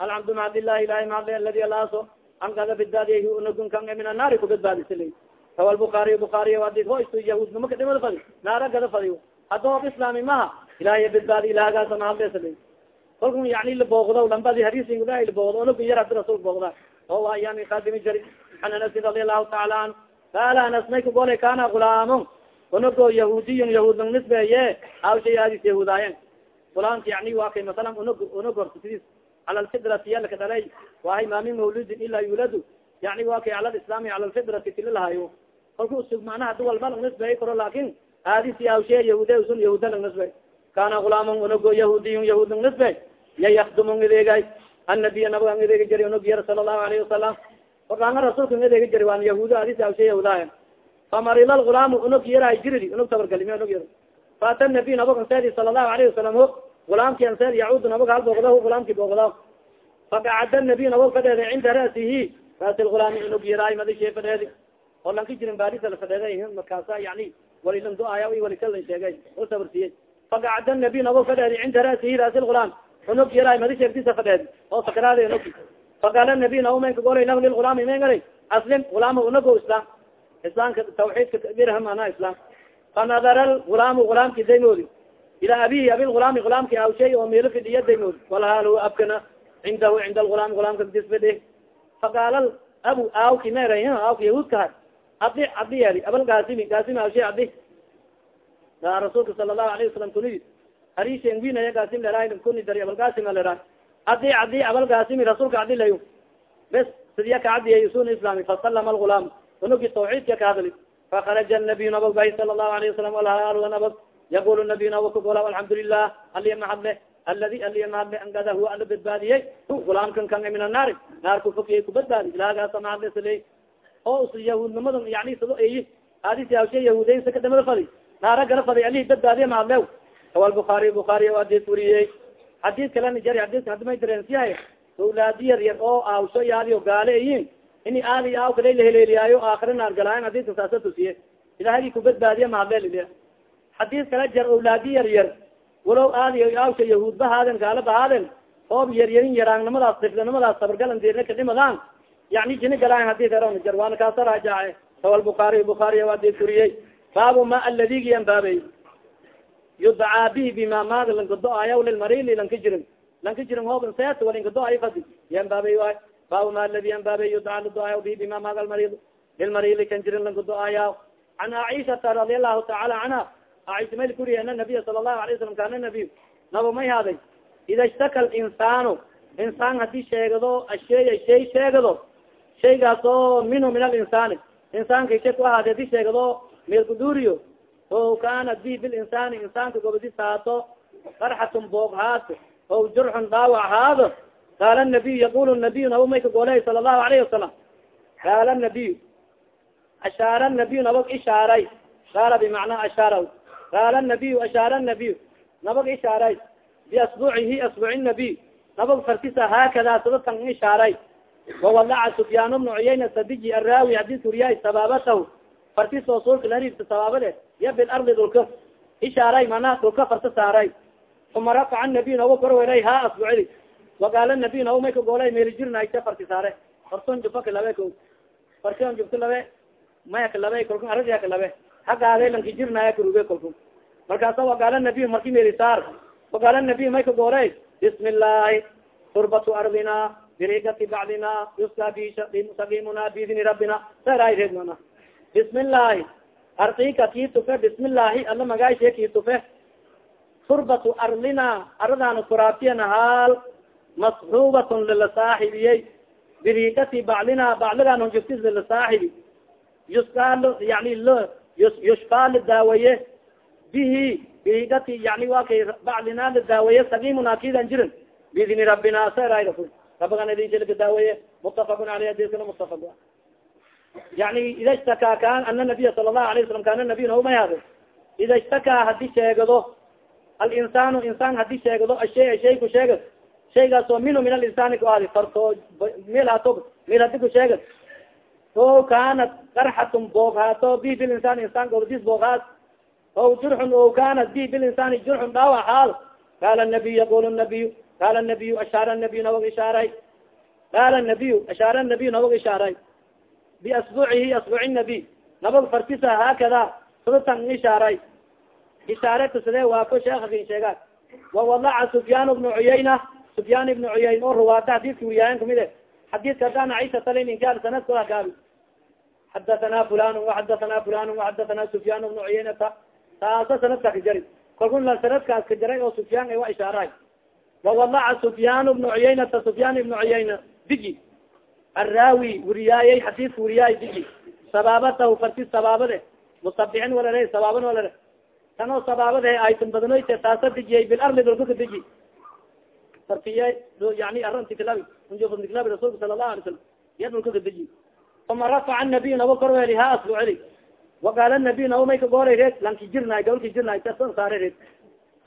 alxamdu macdillahi ilahi macdi aladi alaaso angada bidbaadiy unagun kan min annaari kubadbaadi sili rawa lbukaariy bukaariy adi ho istu yahuudnimo kadhimada fadi naara gada fadi hadoob islaami maha ilahiy bidbaadi ilahagaasa mahadle sili kalku yani labooqdo lambadi harisinguda labooqdo onagun yar hadi rasul boogda o ayami kadimi jari an anasin radi allahu taala an qaala anas may kagolay kana gulaamo onago yahuudiyun yahuud lang nisbeeye awshay aadis yahuudaayen. Yani waa kay masalan onog onog horta sidis cala lfidrati yalaka dhalay wahay ma min mawludin ilaa yuladu. Yani waa kay cala lislaami cala lfidrati tililahayo kalku usug macnaha di walba lang nisbeey karo laakin aadisi awshe yahuude usun yahuuda lang nisbey kana gulaamon onago yahuudiyun yahuud lang nisbey ya yakdumon ideegay annabiya nabaga ang ideegi jari onog yar sala allahu alayhi wasalam oranga rasuulka ng ideegi jari waan yahuud adisi awshe yahuudaaya famarila lgulaamu unog yara jiridi unog tabargalimi unog yar faata nabiy nabag ansedi sala allahu alayhi wasalam ho gulaamki ansed yacuudu nabag hal boogda gulaamki boogda fakacada nabiy nabag fadheeda cinda ra'sihi raasi lgulaami unog yaraay madishe fadheedi oo lanka jirin baadisa la fadheeda markaasa yani walilan do-aya walikalan sheegay o sabarsiyey fakacada nabiy nabag fadheedi cinda ra'sihi raasi lgulaam unog yaraay madisheegtisa fadheedi oo sakraade unog faqaala nabiy naumenka golay lahu lilgulaami mengara aslim gulaama unago islam. Islaamka tawxiidka dirha mana islam. Fanadara gulaamu gulaamki daymoodi ilaa abihi abi gulaami gulaamki awshay oo meelo fidhiya daymoodi walhaal abkana. Cindahu cinda lgulaam gulaamka disfidhi faqaala abu aawki mera aawka yahuudkaha adi adi yeri abal gaasimi gaasimi awshay adi a rasuulka sala allahu alayhi wasalam kunidi harishen winaya gaasim leraay kuni dari abal gaasima leraay adi adi abal gaasimi rasuulka adi layo bes sidiya kacadiya sun islami fasalama algulaam unugi tawxiidka ka hadli. Fakaraja nabiy nabag bahi sala allahu alayhi wasalam alhaal nabag yaqul nabiy nabag kagola alxamdu lilah aliya mahadle aladi aliya mahadle angada huwa badbaadiyey gulaamkan kan min annaari naar kufokiye kubadbaadi ilaagaasa mahadle sile oo us yahuudnimadan yani sado eyi adis yaawshe yahuudeyn sakadamada fadi naara gala fadi alihi badbaadiye mahadlew rawa bukaariy bukaariy o adis wariyey. Xadiis kalena jari xadiiska haddi may dareensiyahay awlaadi yar yar oo aawsho yaadiyo gaale eyin ini aadi aaw kala laheleeliyaayo aakhira naar galaayan hadiska saasa tusiye ilahagi kubadbaadiye mahadlel xadiis kala jar awlaadi yar yar. Walow aadi aawsha yahuud bahaaden gaala bahaaden. Oob yaryarin yaraangnimadaas diflanimadaas sabargalan dirna kadhimadaan yani jini galaayan hadis eron jar waana kaasa raajace rawa bukaariy bukaariy adis kuriyey baabu ma aladigi ambaabey yudcaa bihi bima maag lankadoayaw lilmarili lanka jirin lanka jirin hoogan seet walinkadoayo fadi yanbaabey waay baabu ma aladi yanbaabey yudcaa ladoayaw bihi bima maag almarili lilmarili kan jirin lankadoayaw an aishata radi allahu tacaala canha aisha mayl kuriy ana nabiya sala allahu alay wasalam kana nabiy naba may haaday ida ishtaka linsaanu insaan haddii sheegado asheey shay sheegado shaygaas oo minhu min alinsaani insaanka shek u ahaade haddii sheegado meelkuduriyo o kanat bi bilinsaani insaanka gobadi saato farxatun boog haad o jurxun dhaawac haado qaala nabiy yaqul nabiy nabo may ka goley sala الlahu alayhi wasalam qaala nabiy ashaara nabiy nabag ishaaray. Shaara bimacnaa ashaara qaala nabiy ashaara nabiy nabag ishaaray. Biasbucihi asbuci nabiy nabag farkisa haakada sadatan ishaaray. Wawalaca sufyaan bnu cuyayna sadiji araawi hadis wuriyaay sabaabatahu farkis oo sulka lariibta sabaabade ya bilardi dhulka. Ishaaray mana dhulka farta saaray. Uma rafaca nabiy nago korwelay ha asbucidi waqaala nabiy nago may ka goolay meelijirnaayta farki saare farson jufaka labe ko farsion jufta labe maya ka labe kolku aradia ka labe. Hagaade lanki jirnaaya karuge kolku markaasa waqaala nabiy marki meeli saar. Waqaala nabiy may ka goolay bismi illaahi turbatu ardina birigati bacdina yuska bisagimuna biidni rabbina. Sareed mana bismi illaahi ardika kii tufe bismi illaahi alla magaashe kii tufe. Turbatu ardina aradana turaabtiyan haal masxuubatun lila saaxibiyey birigati bacdina bacdigan juftis lila saaxibi yuskaa yani l yushfaa la daawaye bihi birigati yani wa kay bacdina la daawaye sagimuna kidan jirin. Biidni rabbina sara rabagan idinka daawaye mutafaqun aleyh adiskana mutafaq yani ida ishtakaa kan ana nabiya sala lahu alayه wasalam kana nabiy naumay hade ida ishtakaa haddii sheegado alinsaanu insaan haddii sheegado ashay shay ku sheegad. Shaygaas oo minhu min alinsani ku aadi farto meel hato meel hadi ku sheegad. O kanat qarxatun boog haato bi bilinsaan insaan gobdis boog haat. O jurxun o kanat bi bilinsani jurxun dhaawac haal. Qala nabiy yaqul nabiy qala nabiy ashaara nabiy nabag ishaaray. Qala nabiy ashaara nabiy nabag ishaaray biasbucihi asbuci nabiy nabag fartisa haakada sadatan ishaaray ishaareta sidee waa ko sheekhakin sheegaa wawadaca sufyaan bnu cuyayna sufyaan ibnu cuyayn oo ruwaada xadiiska wuriyaayan ka mid e xadiiska hadana caisha talin inkaar sanad kula gaabi xadathana fulan waxadathana fulan waxadathana sufyaan bnu cuyaynata taasa sanadka ka jari kalkun la sanadkaas ka jaray oo sufyaan waa ishaarahay wawadaca sufyaan bnu cuyaynata sufyaan ibnu cuyayna diji araawi wuriyaayey xadiiska wuriyaay diji sabaabatahu farti sabaabade musabixin walare sabaaban walare tanoo sabaabade aysan badanoyte taasa dijiyay bilardi dhulka ka diji fartiye yani arantiklabi unjofniklabi rasulka sala lahu alay salam iya dhulka ka diji uma rafaca nabiy nabo korweeli ha asbu celi waqaala nabiy nabo may ka reed lanki jirnaay gabalki jirnaay sadan saare reed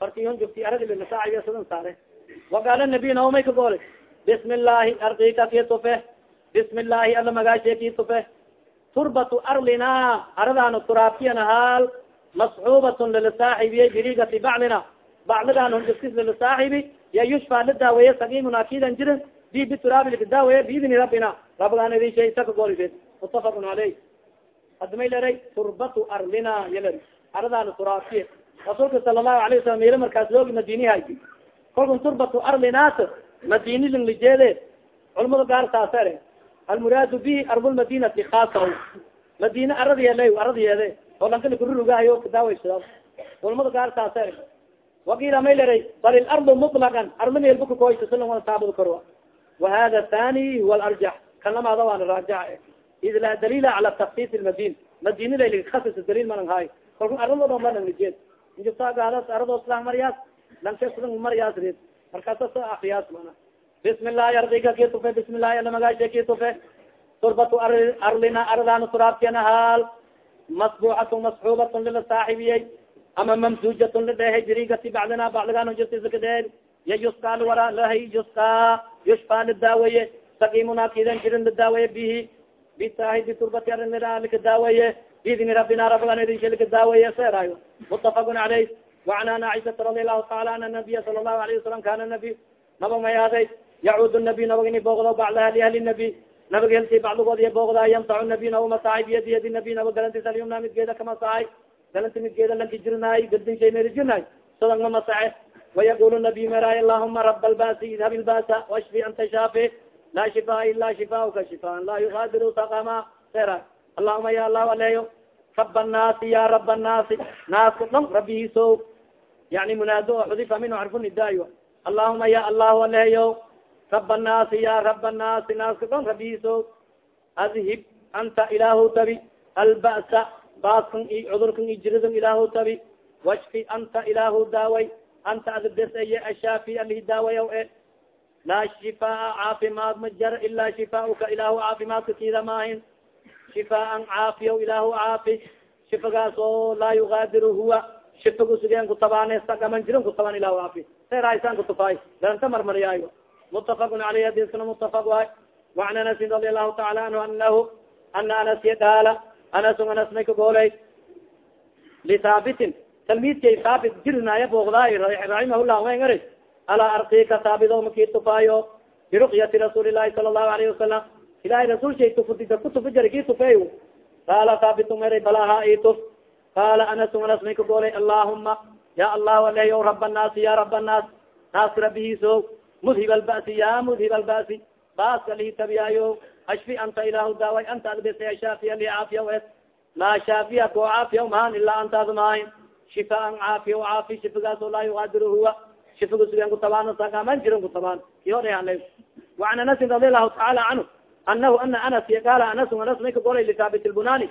fartiyon jofti aragilinasaaiy sadan saare waqaala nabiy nabo may ka goolay bismi illaahi ardika bismi illaahi alla magaashe ki tufe turbatu arlina aradaan turaabtiyan haal. Masxuubatun lilasaaxibiye birigati bacdina bacdigaan hunjaskis lilasaaxibi ya yushfa la daaweeye sagimuna akidan jirin. Bi bituraabi lika daaweeye biidni rabbina. Rabgaan idin shay saka goolise mutafaqun caleyh hada may leray turbatu arlina yaler aradaan turaabtiye rasuulka sala allahu alayh wasalam melo markaas loogi madinihayti kolkun turbatu arlinaas madini linglijeede culamada gaar saasere almuraadu bihi ardulmadinati khaasa madina aradiyele aradiyeede oo lankali kururugahayo kadaawaysa culamada gaar saasere wakiila may leray bal ilardu muطlakan arda meelba kakoysasilaa taabud kor wahada thani huwa alarjax kan lamaada waana raajax id laa dalila cala taksis lmadin madina lalikhasis daliil malang haay kalku arado dhan malanjeed injibtaagadas arado islaan maryaas lankeslan maryaas red markaasa sa akriyaas bismi illaahi ardiga ki tufe bismi illaahi alamagashe ki tufe. Turbatu arlina ardan turaabtian haal masbuxatu masxubatun lila saaxibiyey ama mamsujatun lidhehe jirigati bacdina bacdigan justiskadee ya yuska lwara lahay yuska yushfa lidaawaye sakimuna kiden jirin lidaawaye bihi. Bitahi biturbati arlina likadaawaye biidni rabbina rabbigan idinshi likadaawaye seerayo mutafaqun caleyh wacan an aishata radi allahu taala an anabiya sala allahu alayh wasalam kana nabiy naba may aday yacud nabiy nabag ini boogdo bacda ahli ahli nabiy nabag helti bacdigood iya boogda yamtac nabiy naba masaay biyadi yadi nabiy naba galantis alyumna midgeeda kamasaay galanta midgeeda lanka jirnaay gadin shay meri jirnaay sadan ma masaxe wayaqul nabiy meraay allahuma rab albasi idhab ilbasa washfi anta shaafi laa shifaa ila shifauka shifaan laa yugaadiru sakama sera allahuma ya allah aleeyo rab annaasi ya rab annaasi naaska dhon rabihiiso yani munaado oo xudifa minhu xarfu nidaayo allahuma ya allahu aleeyo rab annaasi ya rab annaasi naaska dhon rabihiiso adhib anta ilaahu tabi. Alba'sa baaskan i cudurkan i jiridan ilaahu tabi. Washfi anta ilaahu daaway anta adbeseye ashaafi alihi daawayaw e laa shifaa caafimaad ma jar ilaa shifauka ilaahu caafimaadka kiida maahin shifaan caafiya ilaahu caafi shifagaas oo laa yugaadiru huwa. Shifagu sugeen kutabaane sagaman jirin kutabaan ilahu caafi seerhaysaan kutufaay garanta marmariyaayo mutafaqun aleyh hadiskana mutafaq waay وan anasin radi alahu taala anhu anahu ana anas yadaala anasun anas may kagoolay litaabitin talmiidkay taabit jirnaya boogdaay raximahullah wengari alaa arkika taabido maki tufaayo biruqyati rasuuli lahi sala الlahu alayhi wasalam ilahay rasul shay tufudida kutufu jari ki tufeey qaala taabitu meray balaha i tuf qaala anasun anas may kagoolay allahuma ya allahu alehyo rab annaasi ya rab annaas naas rabihiiso mudhib albasi ya mudhib albasi baaska lihi tabiyaayo ashfi anta ilahu daaway anta adbesa shaafiya li caafiya es laa shaafiya koo caafiya mahan ilaa antaad maahin shifaan caafiya caafi shifagaas oo laa yugaadiru huwa shifaga sugen kutabaan sagaman jirin kutabaan kihodhana waan anasin radi allahu tacaala canhu anahu ana anas qaala anas anas may ka golay litaabit lbunani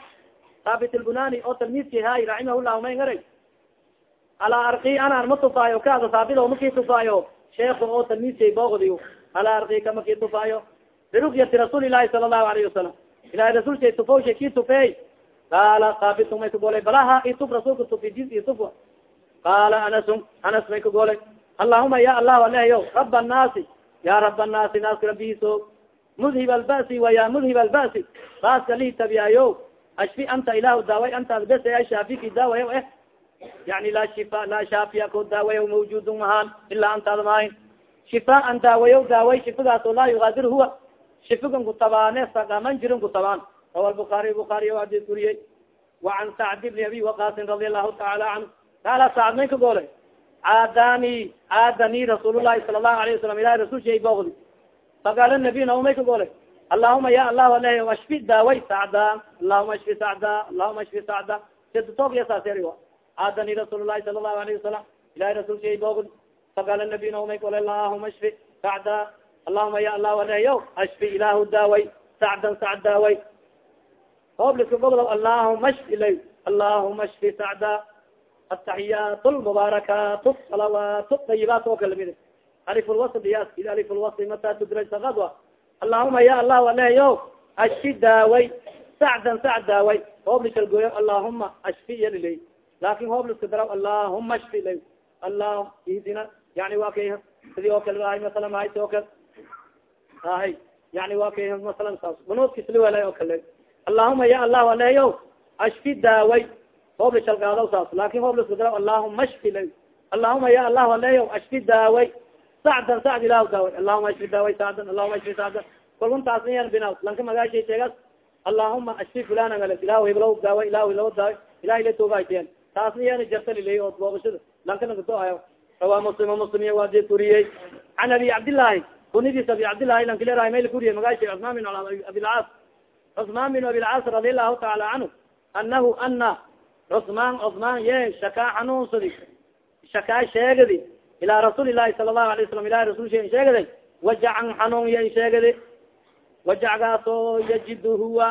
taabit lbunani oo talmiidki hay raximah llahu may ngaray alaa arki anaan ma tufaayo kaada maki tufaayo sheeko oo talmiidkay boogdiyo alaa arkika maki tufaayo. Birukyati rasuuli lahi sala allahu alayhi wasalam ilahay rasulshay tufawsha ki tufeey qaala taabitu may kagolay balaha ituf rasulka tufi jis ituf qaala anasun anas may kagolay allahuma ya allahu alehyo rab annaasi ya rab annaasi naaska rabihiiso mudhib albasi wa ya mudhib albasi. Baaska lihi tabiyaayo ashfi anta ilahu daaway antaad bes shaafiki daawaya eh yani laa shifa laa shaafiya ko daawaya mawjudun mahaan ilaa antaad maahin shifaan daawayo daaway shifagaas oo laa yugaadir huwa. Shifigan kutabaane sagaman jirin kutabaan rawa bukaari bukaariy adis guriyey wacan sacd bni abi waqaasin radi allahu taala canhu qaala sacd may ka goolay caadani caadani rasuul lahi sala lahu alayه wasalam ilahi rasul shay boogdi faqaala nabiy nao may ka goolay allahuma ya allahu aleh ashfi daaway sacda allahuma ashfi sacda allahuma ashfi sacda sedtoogyasaaseri caadani rasuul lahi sala lahu alayه wasalam ilahi rasul shay nabiy nao may ka golay allahuma ashfi sacda allahuma ya allahu alehyo ashfi ilahu daaway sacdan sacd daaway hoobliska gobdo allahuma shfi lay allahuma shfi sacda ataxiyaat lmubaarakaat salawaat ayibaat oo kala mid alif lwasl ya alif lwasl mata tudraj sakadwa allahuma ya allah aleyo ashfi daaway sacdan sacd daaway hoobliskal gooyo allahuma ashfi yalilay laakin hoobliska daraw allahuma shfi lay allah idina yani wa kay sidii oo kale ahay masala mahaysi oo kale ahay yani wa kay masalan saas gunuudkisliwelay oo kale allahuma ya allah aleyo ashfi daaway hooble shalgaadaw saas laakin hoobliska daraw allahuma ashfi lay allahuma ya allah aleyo ashfi daaway sacdan sacd ilahu daaway allahuma ashfi daaway sacdan allahuma ashfi sacdan kalkun taasniyan bina lanka magaashay sheegas allahuma ashfi fulanan ale ilahu hiblaw daaway ilahu hilaw daaway ilahi la toogaayteen taasniyan jarta liley oo boogashada lanka nakato ayo rawaa muslim muslim waa dee kuriyey can abi cabdillahi kunidis abi cabdillahi lankilerahay mayl kuriye magaashay cusmaan bin abilcaas cusmaan bin abilcaas radi allahu taala canhu anahu ana cusmaan cusmaan ye shakaa xanuunsadi shakaa sheegadi ilaa rasuuli lahi sala lahu alay salam ilahi rasul sha sheegaday wajacan xanuun ya sheegadi wajacgaas oo yajid huwa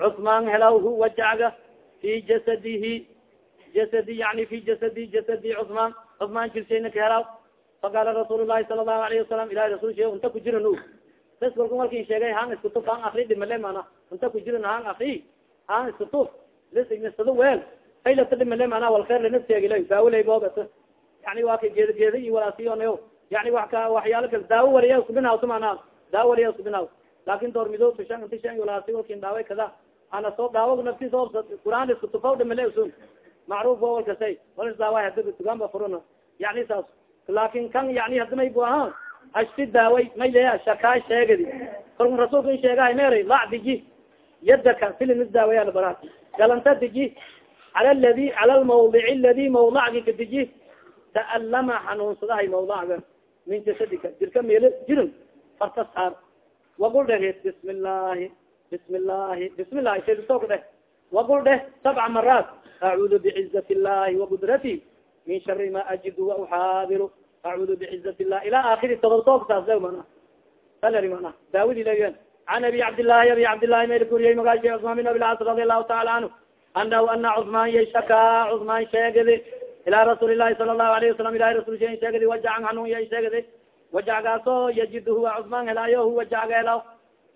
cusmaan helaw wajacga fi jasadihi jasadi yani fi jasadi jasadi cusmaan cusmaan jirshayna ka helaw faqaala rasuul lahi sala lahu alayhi wasalam ilahi rasul she unta ku jiran bes kalku markin sheegay han isku tuf han akri dhimale mana unta ku jiran han akri han isku tuf lisignisado weel faylata dhimale mana walkheer lana seegilay daawilay boobas yani waa ka geeda geeda iyo walaasiyonayo yani wa ka waxyaalo kale daawo waliya isku binawto mana daawo waliya isku binaaw laakin door mido tishan inti shan walaasi walkin dhaaway kada ana soo daawo naftis quraan isku tufaw dhimale usun macruf o walkasay walis daawa hada tugaan ba furuna yani saas laakin kan yani hadimay bu ahaa ashti daaway may leya sheegadi kalku rasuulka in sheegahay meeray lac diji yadaka silinis daawaya bara galanta diji cala ladi cala lmawdic ladi mawdacgi kadiji ta'alama xanuunsadahay mawdacga min jasadika jirka meel jirin farta saar wagul dheh bismi llahi bismi llahi bismi llahi shaysoka dheh wagul dheh sabca maraat acuudu bicizat llahi waqudrati min shari ma ajidu wauxaadiru acuudu bicizat llah ila aakiri todobtook saas le mana salari mana daawidi leyen an abi cabdillahi abi cabdillahi mayl kuriyay magashi cusmaan bin abilcas radi allahu taala canhu anahu ana cusmaan yashaka cusmaan sheegadi ilaa rasuuli lahi sala allahu alayhi wasalam ilahi rasul sha sheegadi wajacan hanun ya sheegadi wajacgaaso yajid huwa cusmaan helaayo hu wajacga helaw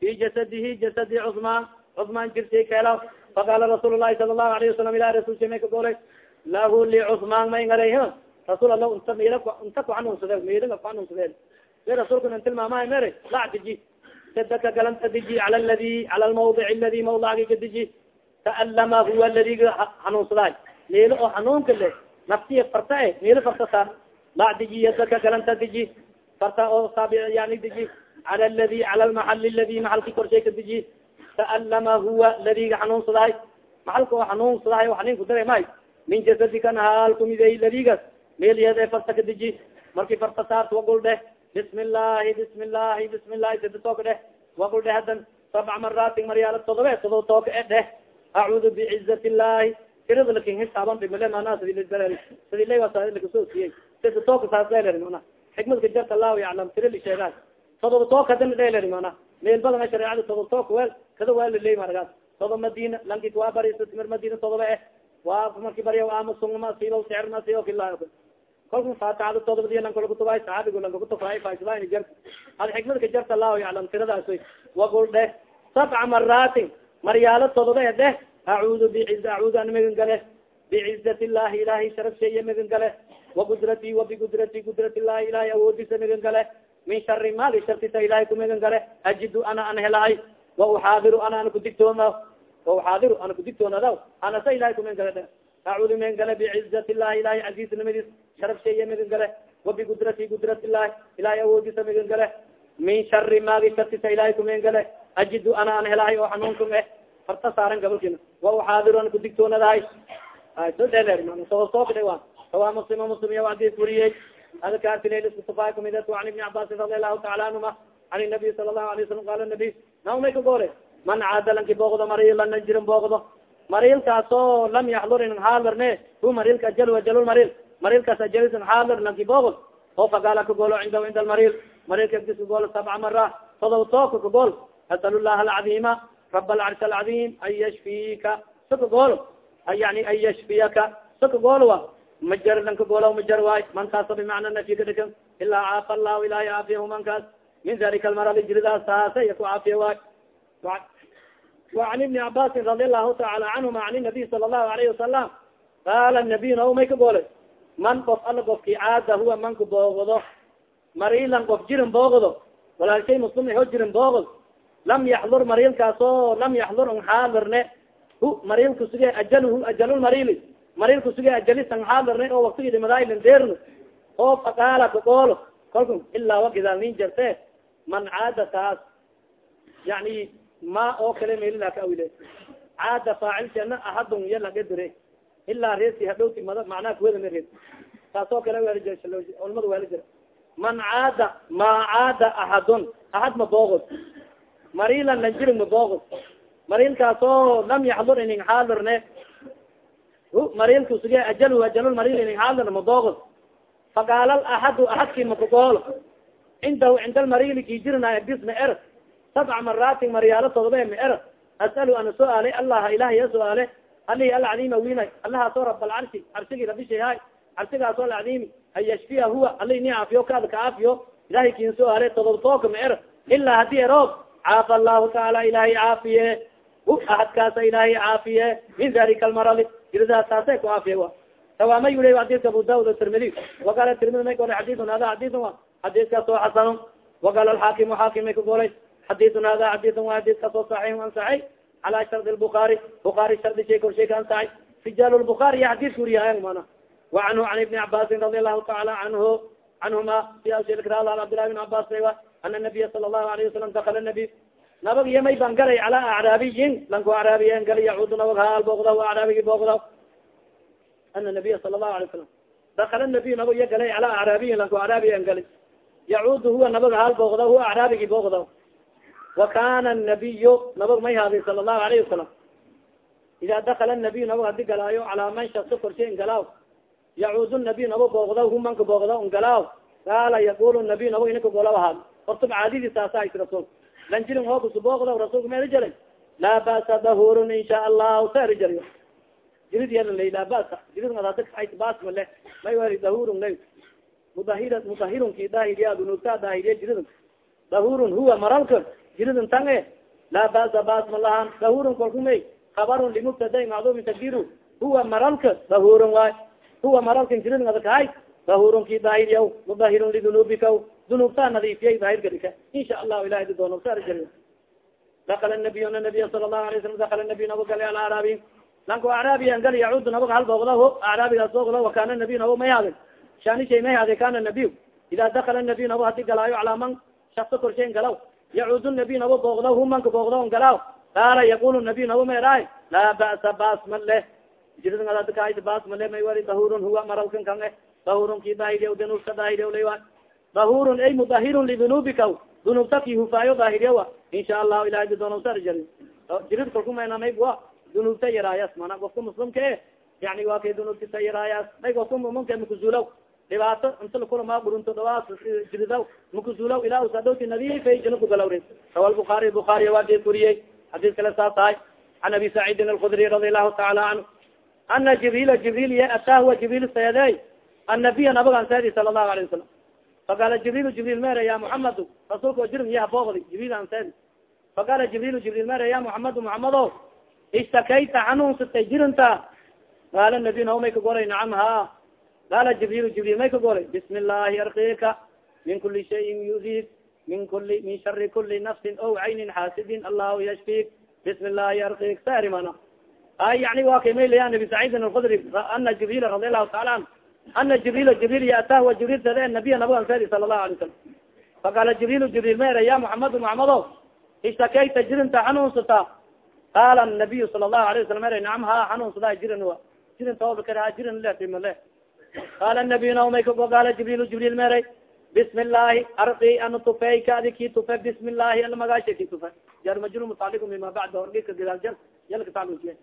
fi jasadihi jasadi cusmaan cusmaan jirtay ka helaw faqala rasuul lahi sala allahu alayhi wasalam ilahi rasul sha may ka golay lahu licusmaan may ngaray rasul ala unta mil unta kuxanuunsade milinga kuxanuunsade e rasulka nan tilmaamahay mere lac diji sadaka galanta diji cala ladi cala lmawdic ladi mawdacgi ka diji ta'alama huwa ladiga xanuunsadaay milo oo xanuunka le naftiya farta e milo farta saar lac diji yadaka galanta diji farta oo saabi yani diji cala ladi cala lmaxali ladi maxalki korshay ka diji ta'alama huwa ladiga xanuunsadahay maxalka oo xanuunsadahay o xanin ku dare maay min jasadika nahaal kumidey ladigas meelyede farta ka diji marki farta saart wagul dheh bismi llahi bismi llahi bismi saditooka dheh wagul dheh hadan sabca maraatin maryaala todobe todo tooka e dheh acuudu bicizat llahi tirada laakiin hisaaban dhimale mana sidilbere sidilakasoo siyey saditooka saas dheeleri mana xikmadka jarta allahu yaclam tira li sheegaa todoba took hadana dheeleri mana meel badana shareecada todoba tooka wel kada waa laley maragaas todoba madina lanki waa barisa timir madina todoba eh. Waa marki barya amasungma siba sicirma siba kila kolka faatixada todobadiya lanka lakutubay saxaabigo lanka kutufay faisbani jar ad xikmadka jarta allahu yaclam tiradaas way. Wagul dheh. Sabca maraatin maryaalo todoba e dheh. Acuudu biiz acuudu an magan gale bicizat illahi ilahay sharaf sheeye gale wagudrati wabigudrati gudrat illahi ilahay awoodisa magan gale min shari maali shartisa ilahay kumagan gale ajidu ana an helahay wa uxaadiru ana an kudigtoona wa uxaadiru ana kudigtoonadaw ana sa ilahay kumagan gale dhe acuudu magan gale bicizat illahi ilahay casiisnimadiis sharaf sheeye magan gale wabigudrati gudrat illahi ilahay awoodisa magan gale min shari maagi shartisa ilahay kumagan gale ajidu ana an helahay oo xanuunkun eh farta saaran gabalkina wa uxaadiru an kudigtoonadahay so dheler soo soo bidhay wa sawa muslima muslim iya adis wariyey adkaartilailskutufaa kumidatu an ibni cabaasin radi allahu taala anhuma an nabiy sala allahu alay wasalam qala nabiy naumay ka goole man caada lanki boogdo mariilana jirin boogdo mariilkaasoo lam yaxdur inan xaadirne hu mariilka ajal ajalulmariil mariilkaas ajalisan xaadir lanki boogod oo fagaala ka goolo cindahu cinda almariil mariilka agdis ka goolo sabca mara todob tooka ka gool. Asal llaha alcadiima rab alcarsh alcadiim an yashfika sa ka goolo. Yani an yashfiyaka. Sa ka goolwa majar lanka goolaw majar waay man kaasa bimacna nafyi ka dhikan ilaa caafa allahu ilahay caafiyahu man kaas min dalika almarali jiridaas taasa iya ku caafiya waay وعn iبن cabاsi رadi الlahu taعala canهuma an النabiy sala الlahu عlyه وasalam qala النabiy na may ka goolay man qof ala qofki caada huwa manka boogdo marilan qof jirin boogdo walaalshay muslim ho jirin boogod lam yaxdur mariilkaasoo lam yaxdur n xaadirne hu mariilka suge ajalhu ajalulmarili mariilka suge ajalisan xaadirne oo waktigi dhimadaalan deerno oo faqaala kagoolo kalku ilaa wagidaal nin jarte man caada taas. Yani ma oo kale meelila ka awile. Caada faacilkeena ahadun iya lagadire ilaa reesi hadhowti mada macnaha kuweda ma rees taas oo kale wel culamada weela jira. Man caada ma caada ahadun ahad ma boogod marilan lanjirin ma boogod mariilkaasoo lam yaxdur ining xaadirne mariilka suge ajalhu ajalulmaril ining xaadirne ma boogod faqaala ahadu ahadki makagoolo cindahu cinda almarili ki jirinayo bisma er sabca maraatin maryaalo todoba ma as'alu ana su'aale allaha ilahay ya su'aale alihi alcadiima winay allahaasoo rab alcarshi carshigi rabishahay carshigaasoo alcadiimi an huwa ali ni caafiyo kaada ka ilahay kin su'aale todoba tooka ma ilaa haddii eroob caafa allahu taala ilahay caafiye. Ahadkaasa ilahay caafiye. Min dalika almarali jiridaas taasay ku caafiye wa tawaama yuli xadidka abu daud tirmidi waqala tirmidi may golay xadidun hada xadidun wa xadidkaas oo xasanun waqala alxaakim xaakim may ka golay xadidun hada xadidun wa xadidkaas oo saxiix ansaxay cala shardi lbukaari bukaari shardi shay korshay ka ansaxay rijaal lbukaari ya xadidka wuriyahay mana wa canhu can ibni cabaasin radi allahu taala canhu canhuma siyaasirkiraada cabdillahi bin cabas wa ana nabiya sala allahu alayhi wasalam dakala nabi nabag iyo may ban galay calaa acraabiyin lanku acraabiyen gali yacuudu nabag haal boogda acraabigi boogda ana nabiya sala lahu alay salam dakala nabiy nabag iya galay calaa acraabiyin lanku acraabiyan gali. Yacuudu huwa nabaga hal boogda huwa acraabigi boogda wa kana nabiyu nabag may haaday sala lahu alayhi wasalam ida dakala nabiy nabag hadi galaayo calaa man shakso korshe in galaaw. Yacuud nabiy naba boogda hu manka boogda un galaaw. Qaala yaqul nabiy nabag ininka golaw ahaad horta macaadidi saasa is rasul lanjilin hookusu boogda rasulka meeri jaray laa ba'sa dahurun insha allahu saeri jaryo jirid yalalay laa ba'sa jirid madadaka bas male may wari dahurun lay mudahira mudahirunki daahiriya dunugta daahiriya jiridun dahurun huwa maralka jiridun tan e laa ba'sa bas ma lahan dahurun kolkumay kabarun limubtadain macdumin takdiru huwa maralka dahurun waay huwa maralkan jiridun adakahay dahurun ki daahiriya mudahirun lidunubika dunubta nadiifiyay daahirka dhika insha allahu ilahi doono saari jaryo dakala nabiy na nabiy sala lahu alay slam dakala nabiy nabo gali alacraabi lanko acraabiyan gali yacuud nabag hal boogda acraabigaas boogda wakana nabiy nabo may hade shani may hade kana nabiy ida dakala nabiy nabo hadi galaayo calaa man shakso korshayn galaw yacuud nabiy nabo boogda hu manka boogda on galaaw. Qaala yaqul nabiy nabo meeraay laa ba'sa bas ma leh jiridadka bas male may wari dahurun huwa maralkan kan eh. Dahurun ki daahiriya danubka daahiriya lay dahurun ay mudahirun lidunubika dunubta ki hufaayo daahiriya insha allahu ilahay didoonawsar jari. Jirid kalkumanamaybwa dunubta yaraayas mana gofka muslimka e yani waa kay dunubtita yaraayas may gofka muminka makuzulaw dhibaato inta lakulama gurunto dhawaas jiridaw. Makuzulaw ilaa usadhowti nadiifay jina kugalawrin rawa lbukaari bukaariya waa dee kuriyey xadiis kale saas tahay can abi saciidin alkudri radi allahu taala canhu ana jibrila jibril ye ataa huwa jibril seedey annabiya nabagan seedi sala allahu alayh wasalam faqala jibril jibril mere ya muxamadu rasuulka jirin yaha boogdi jibril an seedi faqala jibril jibril mere ya muxamadu muxamado istakayta xanuunsatay jirinta qaala nabiy naw may ka goray nacam ha qaala jibril jibril may ka goray bismi illaahi arkika min kuli shayin yudik min kuli min shari kuli nafsin o caynin xaasidin allahu yashfik bismi illaahi arkik sari mana ay yani wa kay nabi saciidin alkudri ana jibril radi allahu taala an ana jibril jibril yata wa jibril sade nabiya nabagan sedi sala lahu alay salam faqala jibril jibril mere ya muxamadu muxamado istakayta jirinta xanuunsata qaala nabiyu sala lahu alayه wasalam mere nacam ha xanuunsada jirin wa jirin toobakar ha jirin letimale qaala nabiy naumay qaala jibril jibril mere bismi illaahi arki ana tufey kaadi ki tufe bismi illaahi ala magaasha ki tufe jar majru mutacaliq mima bacda orgika gidaal jar yalka taclujiye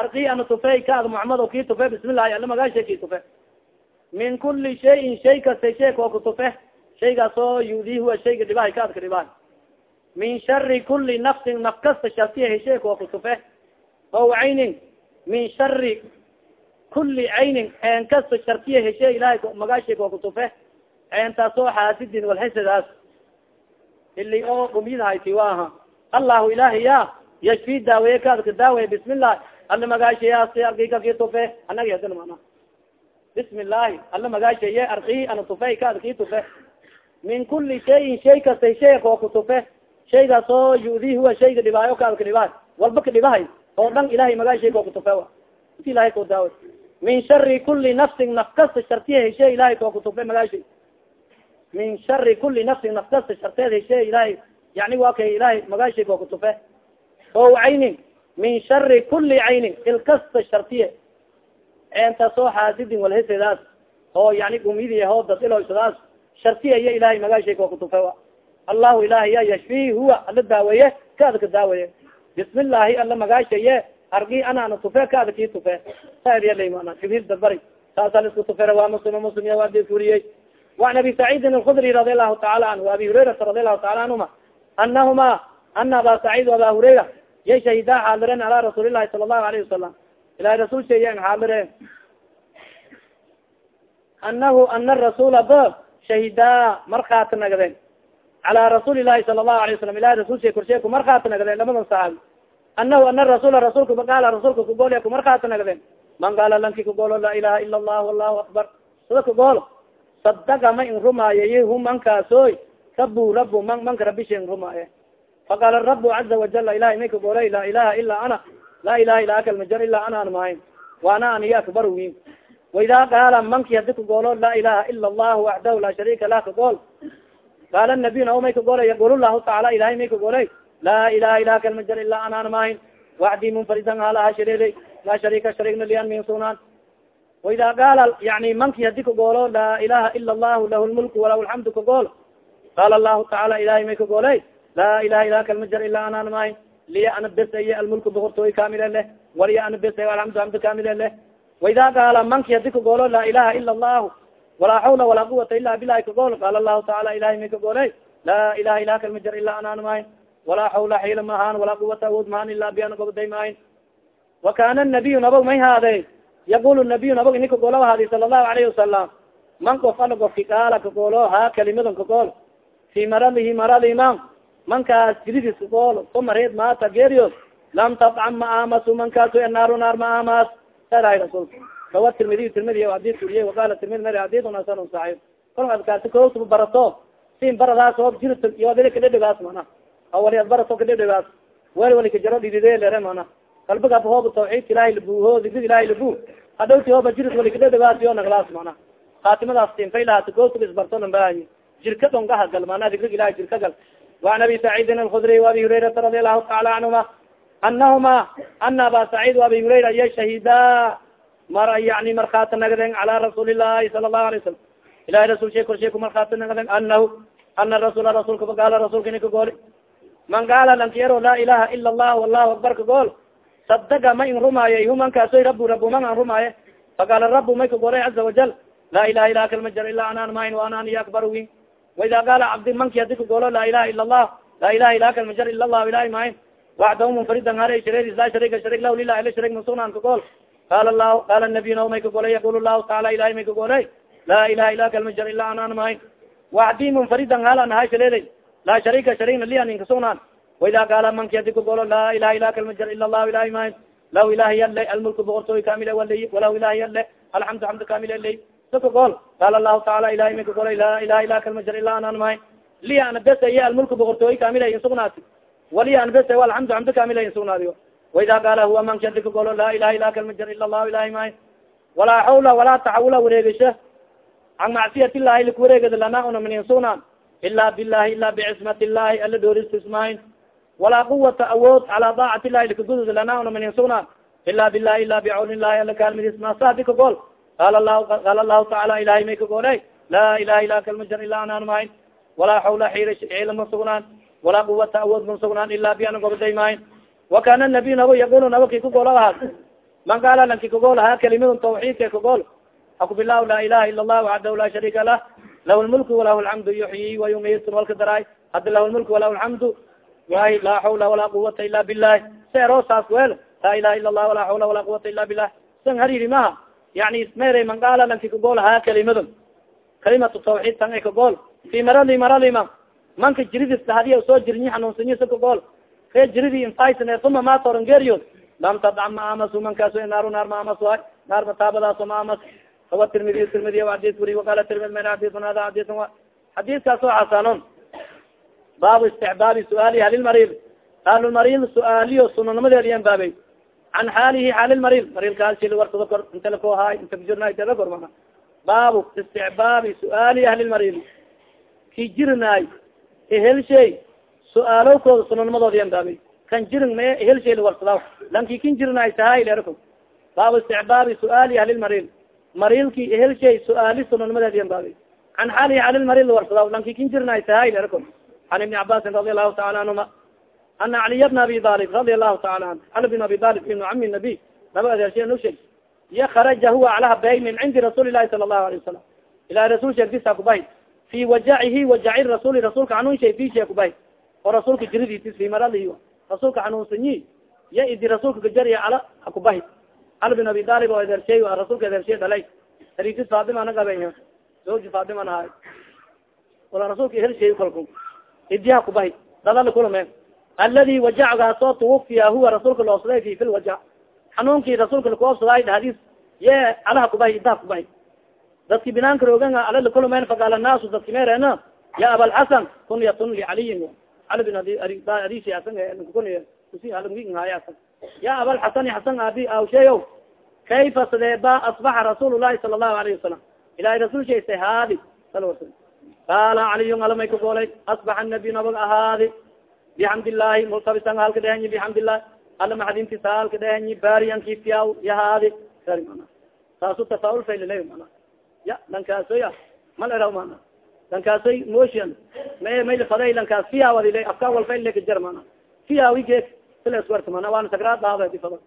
arki ana tufey kaad muxamado ki tufe bismi illaahi ala magaasha ki tufe min kuli shayin shay kasta shay koo kutufe shaygaas oo yudi huwa shayga dhibahay kaadka dhibahay min shari kuli nafsin naf kasta shartiya heshay koo kutufe. O caynin min shari kuli caynin ceen kasta shartiya heshe ilahay magaashay koo kutufe. Ceentaas oo xaasidin walxisadaas ili oo dhumyadahaysi waaha. Allahu ilahi ya yashfi daawaye kaadka daawaya bismi llah alla magaashayaasi argikaki tufe. Anagi hadin mana bismi llahi alla magaashaye arki ana tufe kaad ki tufe. Min kuli shayin shay kasta shay koo kutufe shaygaas oo yudi huwa shayga dhibaayo ka dhibaayo walba ka dhibahay oo dhan ilahay magaashay koo kutufe a inti ilahay koo daawa. Min shari kuli nafsin naf kasta shartiya heshe ilahay koo kutufe magaashay min shari kuli nafsin naf kasta sharteed heshe ilahay yani waa kay ilahay magaashay koo kutufe o caynin min shari kuli caynin il kasta shartiye eentas oo xaasidin walhesadaas oo yani gumyidi hoo dad iloysadaas shartiya iyo ilahay magaashay koo kutufe allahu ilahi ya yashfi huwa ala daaweeye kaada ka daaweeye. Bismi llahi ala magaashaye argi anana tufe kaada ki tufe saryalama jibril dabari saasa lisku tufe rawaa muslim muslim ya waadi furiyey وan abi saciidin alkudri radi allahu taala anhu abi hurairata radi allahu taala anhuma anahuma ana aba sacid aba hurayra shahidaa xaaliren ala rasuuli lahi sala allahu alayhi wasalam ilahi rasul sheeyen xaalire anahu ana rasula ba shahidaa markhaati nagdeen cala rasuuli lahi sala allahu alayه wasalam ilahi rasul she korshe kumarkhaati nagdeen lamadan saxaabi anahu ana rasula rasulka qaala rasulka kugool kumarkhaati nagdeen man qaala lanki kagolo laa ilaha ila allah allahu akbar sida kagoolo sadaga ma in rumaaye hu mankaasoy rabu rabu man manka rabisha in rumaaye faqaala rabu caza wajala ilahay may kagoolay laa ilaha ila ana laa ilaha ila akalmajar ila ana an maahin waana aniya akbar win waida qaala manki hadi kagoolo laa ilaha ila allahu waxdahu laa sharika lah kagool qaala nabiy nao may kagoolay yaqul lahu taala ilahay may kagoolay laa ilaha ila akalmajar ila ana an maahin wacdi munfaridan halaha shareeday laa sharika sharigna lian min sugnaan waida qaala yani manki hadi kagoolo laa ilaha ila allahu lahu lmulku walahu alxamdu kagool qaala allahu tacaala ilahay may kagooley laa ilaha ilaha kalma jar ilaa anaan mahay liya ana beseye almulku boqortooy kamile leh waliya ana besey alxamdu amdu kamile leh waida qaala manki hadi kagoolo laa ilaha ila allahu walaa xawla walaa quwata ila bilahi kagool qaala allahu tacaala ilahay may kagooley laa ilaha ilaha kalma jar ilaa anaan mahay walaa xawla xiila maahaan walaa quwata awood mahaan ilaa biana goboday maahin wa kana nabiyu nabog may haade yaqul nabiyu nabog ini kagoolo haadi sala allahu alayhi wasalam man kof ala gofki kaala kagoolo ha kalimadan kagool fi maradihi maradi man mankaas jiridis kagool uma reed maata geeriyood lam tabcam ma aamasu mankaaso naaru naar ma aamaas sarahay rasulka rawa tirmidiy tirmidi adis uriye waqala tirmidi mari adidun hasanun saxiib kol adkaasi koogtuba barato sin baradaas oo jirta iyo dili kadhedhegaas mana awali ad barato kadhedhegaas wel wali kajaro dhidide lere mana kalbigab hooba tawxiidka ilahay labuho digrid ilahay labu hadhowti hooba jirid wali kadhedhegaas iyo naglaas mana kaatimadaas tinfaylahaasi koogtuba isbarto nambaayi jirka dhongaha gal mana digrig ilahay jirka gal وan abi سacيidin الkudriy وabi hurayrata رadi الlahu taala canهuma anahuma ana aba sacيid وabi hurayra iyo shahida mar yani markhaati nagden cala rasuuli الlahi sala الlahu alay وsalam ilahi rasul shay korshay ku markhaati nagden anahu ana rasula rasulka gaala rasulka ini kagooli man gaala lankiyaro laa ilaha ila الlah allahu akbar kagool sadaga ma in rumaaye humankaasoy rabu rabu man an rumaaye faqaala rabu may kagoolay caza wajal laa ilaha ila kalma jar ila anaan mayn wa anaan iyo akbar win waida qaala cabdi manki hadi kagoolo laa ilaha ila allah laa ilaha ila kalma jar ila allah ilahi mayn waxdahu munfaridan hare shareedis laa sharika sharig lah lilah ila sharig masugnaan kagool qala lahu qala nabiy naw may kagoolay yaqul lahu taala ilahi may kagoolay laa ilaha ila kalma jar ila anaan mayn waxdi munfaridan halan hay shareeday laa sharika sharigna li anin kasugnaan waida qaala manki hadi kagoolo laa ilaha ila kalma jar ila allah ilahi mayn lahu ilahi yale almulku boqortooy kamile wala walahu ilahi yale alxamdu xamdu kamile ley sakagol qaala lahu taala ilahi may kagolay laa ilaha ila kalma jar ila anaan mahay li ana besa iyo almulku boqortooy kamila insugnaati wali ana besa alxamdu xamdu kamila insugnaadiyo waida qaala huwa manki hadi kagolo laa ilaha ila kalma jar ila allahu ilahi mahay walaa xawla walaa tacawula wareegesha can macsiyat illahi likuwareegeda lana una min insugnaan ila bilahi ila bicismat illahi ala dooristismahin walaa quwata awood calaa daacati illahi likagudud lana una min insugnaan ila bilahi ila bicawni illahi ala kaalmidismasa hadi kagol lahu qaala lahu tacaala ilahay may kagooley laa ilaha ila kalma jar ila anaan mahayn walaa xawla xiila ma sugnaan walaa quwata awood ma sugnaan ila biana goboday mahayn wa kana nabiy nabo yaqulu nabo ki kagoolo ahaad man qaala lanki kagool ha kalimadun tawxiidka kagool hakubilahu laa ilaha ila allah waxdahu laa sharika lah lahu lmulku walahu alxamdu yuxyi wayumitun walka daraay hadi lahu lmulku walahu alxamdu waay laa xawla walaa quwata ila bilah seero saas wel laa ilaha ila allah walaa xawla walaa quwata ila bilah san hariri maha yani mere man qaala lanki kagool ha kalimadun kalimatu tawxiid tan ay kagool fi maradi maradima manka jiridis hadiya soo jirnyi xanuunsanyi sa kagool ree jiridi infaysane uma maatoran geeriyood lam tadcam ma amasu mankaaso naaru naar ma amas waay naar mataabadaaso ma amas rawa tirmidiy tirmidiy adis wuri waqala tirmidi mer adisun hada adisun wa. Xadiiskaas oo xasanon baabu istixbaabi suaali halilmarid ahlulmarid su'aaliyo sunanimadeed yan can xaalihi xaalilmarid maridkaasi warkada kor inta lako haay inta kujirnaay tada kor mana baabu isticbaabi su'aali ahlilmarid ki jirnaay ehelshay su'aalowkooda sunanimadood yan baabay kan jirin ma ehelshay lawarsadaw lanki kin jirnaay tahay lerko baabu isticbaabi su'aali ahlilmarid maridki ehelshay su'aali sunanimadeed yan baabay can xaalihi xaalilmarid lawarsadaw lanki kin jirnaay tahay lerko an ibni cabaasin radi allahu taala canhuma ana caliya bna abi alib radi allahu taala an cali bin abi alib ibnu cami nabiy laba adeershiya nu sheeg iyo kharaja huwa alaha bay min cindi rasuuli lahi sala allahu alayه wasalam ilahi rasul sheegdisa kubahi fi wajacihi wajaci rasuli rasulka xanuun shay fi shee kubahi oo rasulka jiriditis fi maradihi rasulka xanuunsanyi ya idi rasulka gajariya ala hakubahi cali bin abi alib oo adeershay rasulka adeershay dhalay haritis fatima na gabe zoji fatima nahay wala rasulka helshay kalku idiha kubahi dalala kulame aladi wajacgaasoo tuwafiya huwa rasuulka loobsaday fi fi lwajac xanuunkii rasuulka lakuobsaday dhadis ye alaha kubahi idaha kubahi dadki binaanka roogan ala lakulumen faqaala naasu dadki mereena ya abalxasan kunyatun licaliyin cali bin adisi asan kunyhaaya asan ya abalxasani xasan abi awsheeyo kayfa sadeeba asbaxa rasuul lahi sala allahu alayhi wasalam ilahay rasul shaysa haadi sal qaala caliyun alamay kagoolay asbaxa nabiy nabag ahaadi bixamd illahi multabisan halka dhehenyi bixamd illahi ala maxadintis halka dhehenyi bariyan kifiya yahaadi saasu tafaaul faylilay mana? Ya lankaasoya mal eraw mana lankaasoy motion. Ma maylifaday lankaas fiyawadil afkaa walfaylekajar mana? Fiyawi geek sileswart mana? Waana sagraad dhaadifado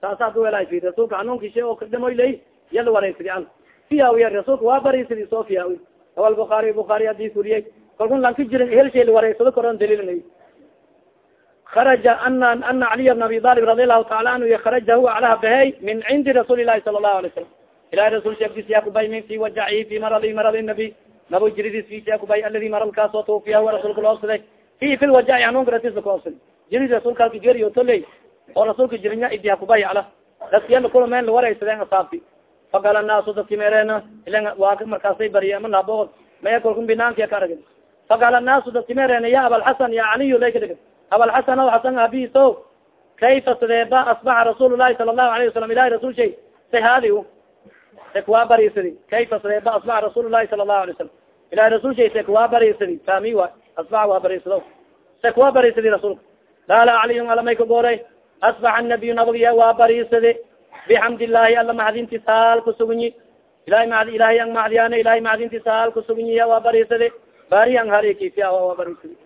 saasa du wela fi rasuulka hanuunkishe oo kadhamoy lay yala wareysadi an. Fiyawiya rasuulka waa barisadi soo fiyawi awal bukaari bukaari hadis uriyey kalkun lanka jirin helshay wareysado koron daliilnay haraja ana ana caliya bn abi alib radi allahu taala anhu kharaja huwa alaha bahey min cindi rasuuli lahi sala lahu alay salam ilahi rasul yaa kubay min fi wajaci fi maradi maradi nabi nabo jiridis fi yaa kubay aladi maradkaasoo tuufiya huwa rasuulka loobsaday fi fi lwajaci hanuunka ratis lakoobsad jirid rasuulka halka geriyo toley oo rasuulka jirinya idi hakubay ala daskiyala kulumeen lawareysadeen asaabti faqala naasu dadki mereena ilan waa markaasay bariye ama labood maya kolkun binaankiya ka aragin faqala naasu dadki mereena ya abalxasan ya caliyu lay kadhig abalxasan o xasan abiso kayfa sadeeba asbaxa rasuul lahi sala allahu alayhi wasalam ilahi rasul shay say haadi se kuwaa barisadi kayfa sadeeba asbaxa rasuul lahi sala allahu alay wasalam ilahi rasul shay se kuwaa barisadi fahmi wa asbaxa waa barisado se kuwaa barisadi rasuulka qaala caliyun alamay ka gooray asbaxa nabiy nabigiya waa barisade bixamd illahi ala mahadinti saal kusugunyi ilahay ma ilahay ang mahadiyaan ilahay mahadinti saal kusugunyiya waa barisade bari ang harikifia waa barisade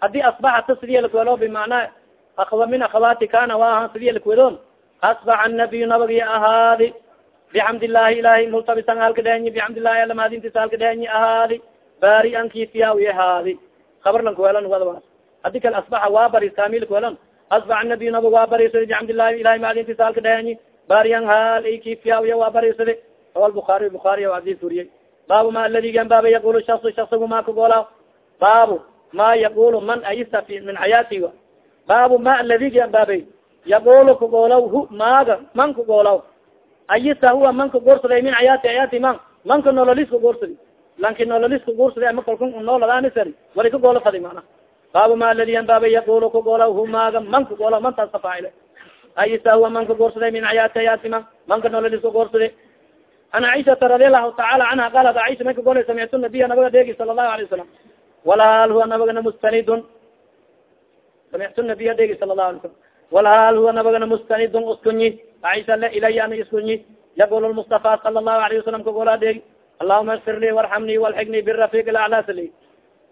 haddii asbaxata sidiya lakwelo bimacnaa akwa min akhawaati kana wa ahan sidiya lakwedon asbaxa nabiy nabigiya ahaadi. Bixamd illahi ilahay multabisan halka dhehenyi bixamd illahi ala mahadinti saalka dhehenyi ahaadi. Bari kifia wi ahaadi kabar lankwelon wadaas hadi kale asbaxa waa baris kamil kwelon asbax nabiy nabig waa barisada bixamdillahi ilahay mahadinti saalka dhehenyi bariyan haal kifiyaawiya waa barisade rawa buaari buaariy adis uriyey baabu ma aladigan baaba yaqul shaksu shaksigu ma kagola baabu ma yaqulu man aysa min xayaatiga baabu ma aladigan baabay yaqulu kagoolaw hu maaga man kagoolaw ayisa huwa man kaguursaday min xayaati xayaati man manka nololis kaguursadi lanki nololis kaguursaday ama kalku nooladanisari wali kagoolo fadi mana baabu ma aladigan baaba yaqulu kagoolaw hu maaga man kagoolaw mantaas kafaacile aysa huwa man kaguursaday min xayaati xayaati man manka nololis kaguursaday an caiشata radi alahu taala canha qalat aisha may kagolay samictu nabiya nabaga dheegi sala الlahu alay wasalam walhal huwa nabagana mustanidun samictu nabiy degi sala lahu ala salam walhal huwa nabagana mustanidun uskunyi aisa le ilaya ana iskunyi yaqul mustafa sala lahu alayhi wasalam kagola degi allahuma ikfir lii warxamni walxigni birafiq laclas li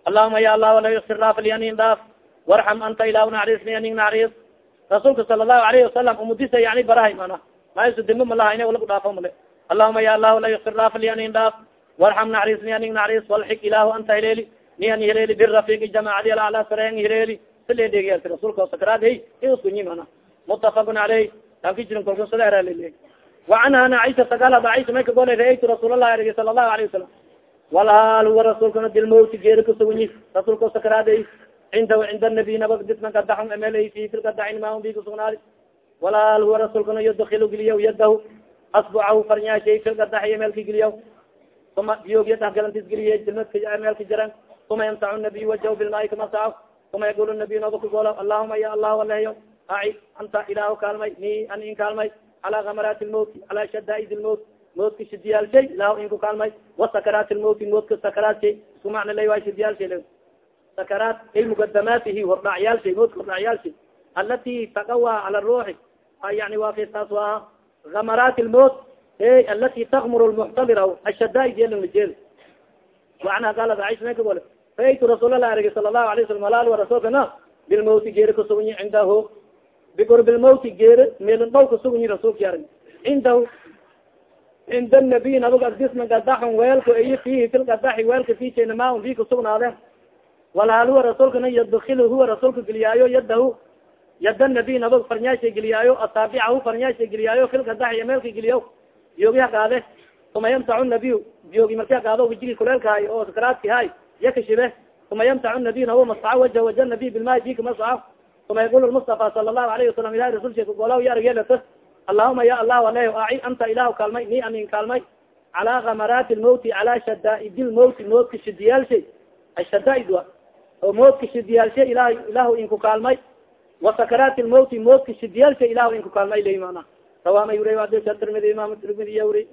allahuma ya allah ala ikfir daaf li anin warxam anta ilah naxriisni aning naxriis rasuulka sala lahu alayhi wasalam umudisa yani barahay mana maisu dima malahayne wala kudhaafo male allahuma ya allah ala ikfir daaf li anin warxam naxriisni aning naxriis walxig ilahu anta hileli ni an hileeli birafiqi jamacadi alacla sareen hileeli sile dhegeyarti rasuulka sakraad hey iskunyi mana. Mutafaqun caleyh laaki jirin kolku sada eralile wa canha ana caishata galad caisha may kagolay ra'aytu rasuulallahi argi sala allahu alayhi wasalam walhaal huwa rasuulkana dilmawti geeri kusugunyi rasuulka sakraad hey cinda cinda nabiy nabag disna gadaxun emel fi filgadacin maun bi kusugnaadi walhaal huwa rasuulkana yudkilu giliya yadahu asbucahu farnyaashay filgadaxiy meelka geliya uma biyoogya dhahgalantis geliye dilmadka meelka jaran uma yamsacu nabiy wajahu bilmaai kamasaco uma yaqul nabiy naba kagolo allahuma ya allah aleyo ai anta ilahu kaalmay ni an in kaalmay cala kamaraati lmawti cala shadaid lmawt mawtka shidiyaalshay ilahu inku kaalmay wasakaraat lmawti mawtka sakaraat shay isku macna lay waay shidiyaalshay sakaraat ay mugadamaatihi hordhacyaalshay mawtka hordhacyaalshay alati taqawa cala ruuxi yani waa kay taas waa amaraat lmot alati takmur lmuxtamir ashadaid yalajed ana qalat aisha may kagole raaytu rasuulallah argi sala lahu alay salam alaal wa rasuulkana bilmawti geeri kasugunyi cindahu biqurbi lmawti geeri meelin dhaw kasugunyi rasuulki argi cindahu cinda nabiy nabag agdisna gadaxun weelka iyo fihi fil gadaxi weelka fiijayna maa bi kasugnaade walhaal huwa rasuulkana yadkil huwa rasuulka geliyaayo yadahu yada nabiy nabag farnyaasha geliyaayo asaabicahu farnyaasha geliyaayo filgadaxi meelka geliya biyoogiha qaade uma yamtacu nabiy biyoogi markia qaado wijigi kuleelkahay oo sakaraadki hay yakashibe uma yamtacu nabiy nawo masaco waja waja nabiy bilmaay bika masaco uma yaqul mustafa sala allahu alayhi wasalam ilahi rasul sheeka golaw ya argeelata allahuma ya allah aleyo ai anta ilahu kaalmay ni anin kaalmay cala kamaraati lmawti cala shadaaid lmawti mawtka shidiyaalshay ashadaaid wa oo mawtka shidiyaalshay ilah ilahu inku kaalmay wasakaraat lmawti mawtka shidiyaalsha ilahu inku kaalmay ley mana rawama yura tirmidi imam tirmidi yawri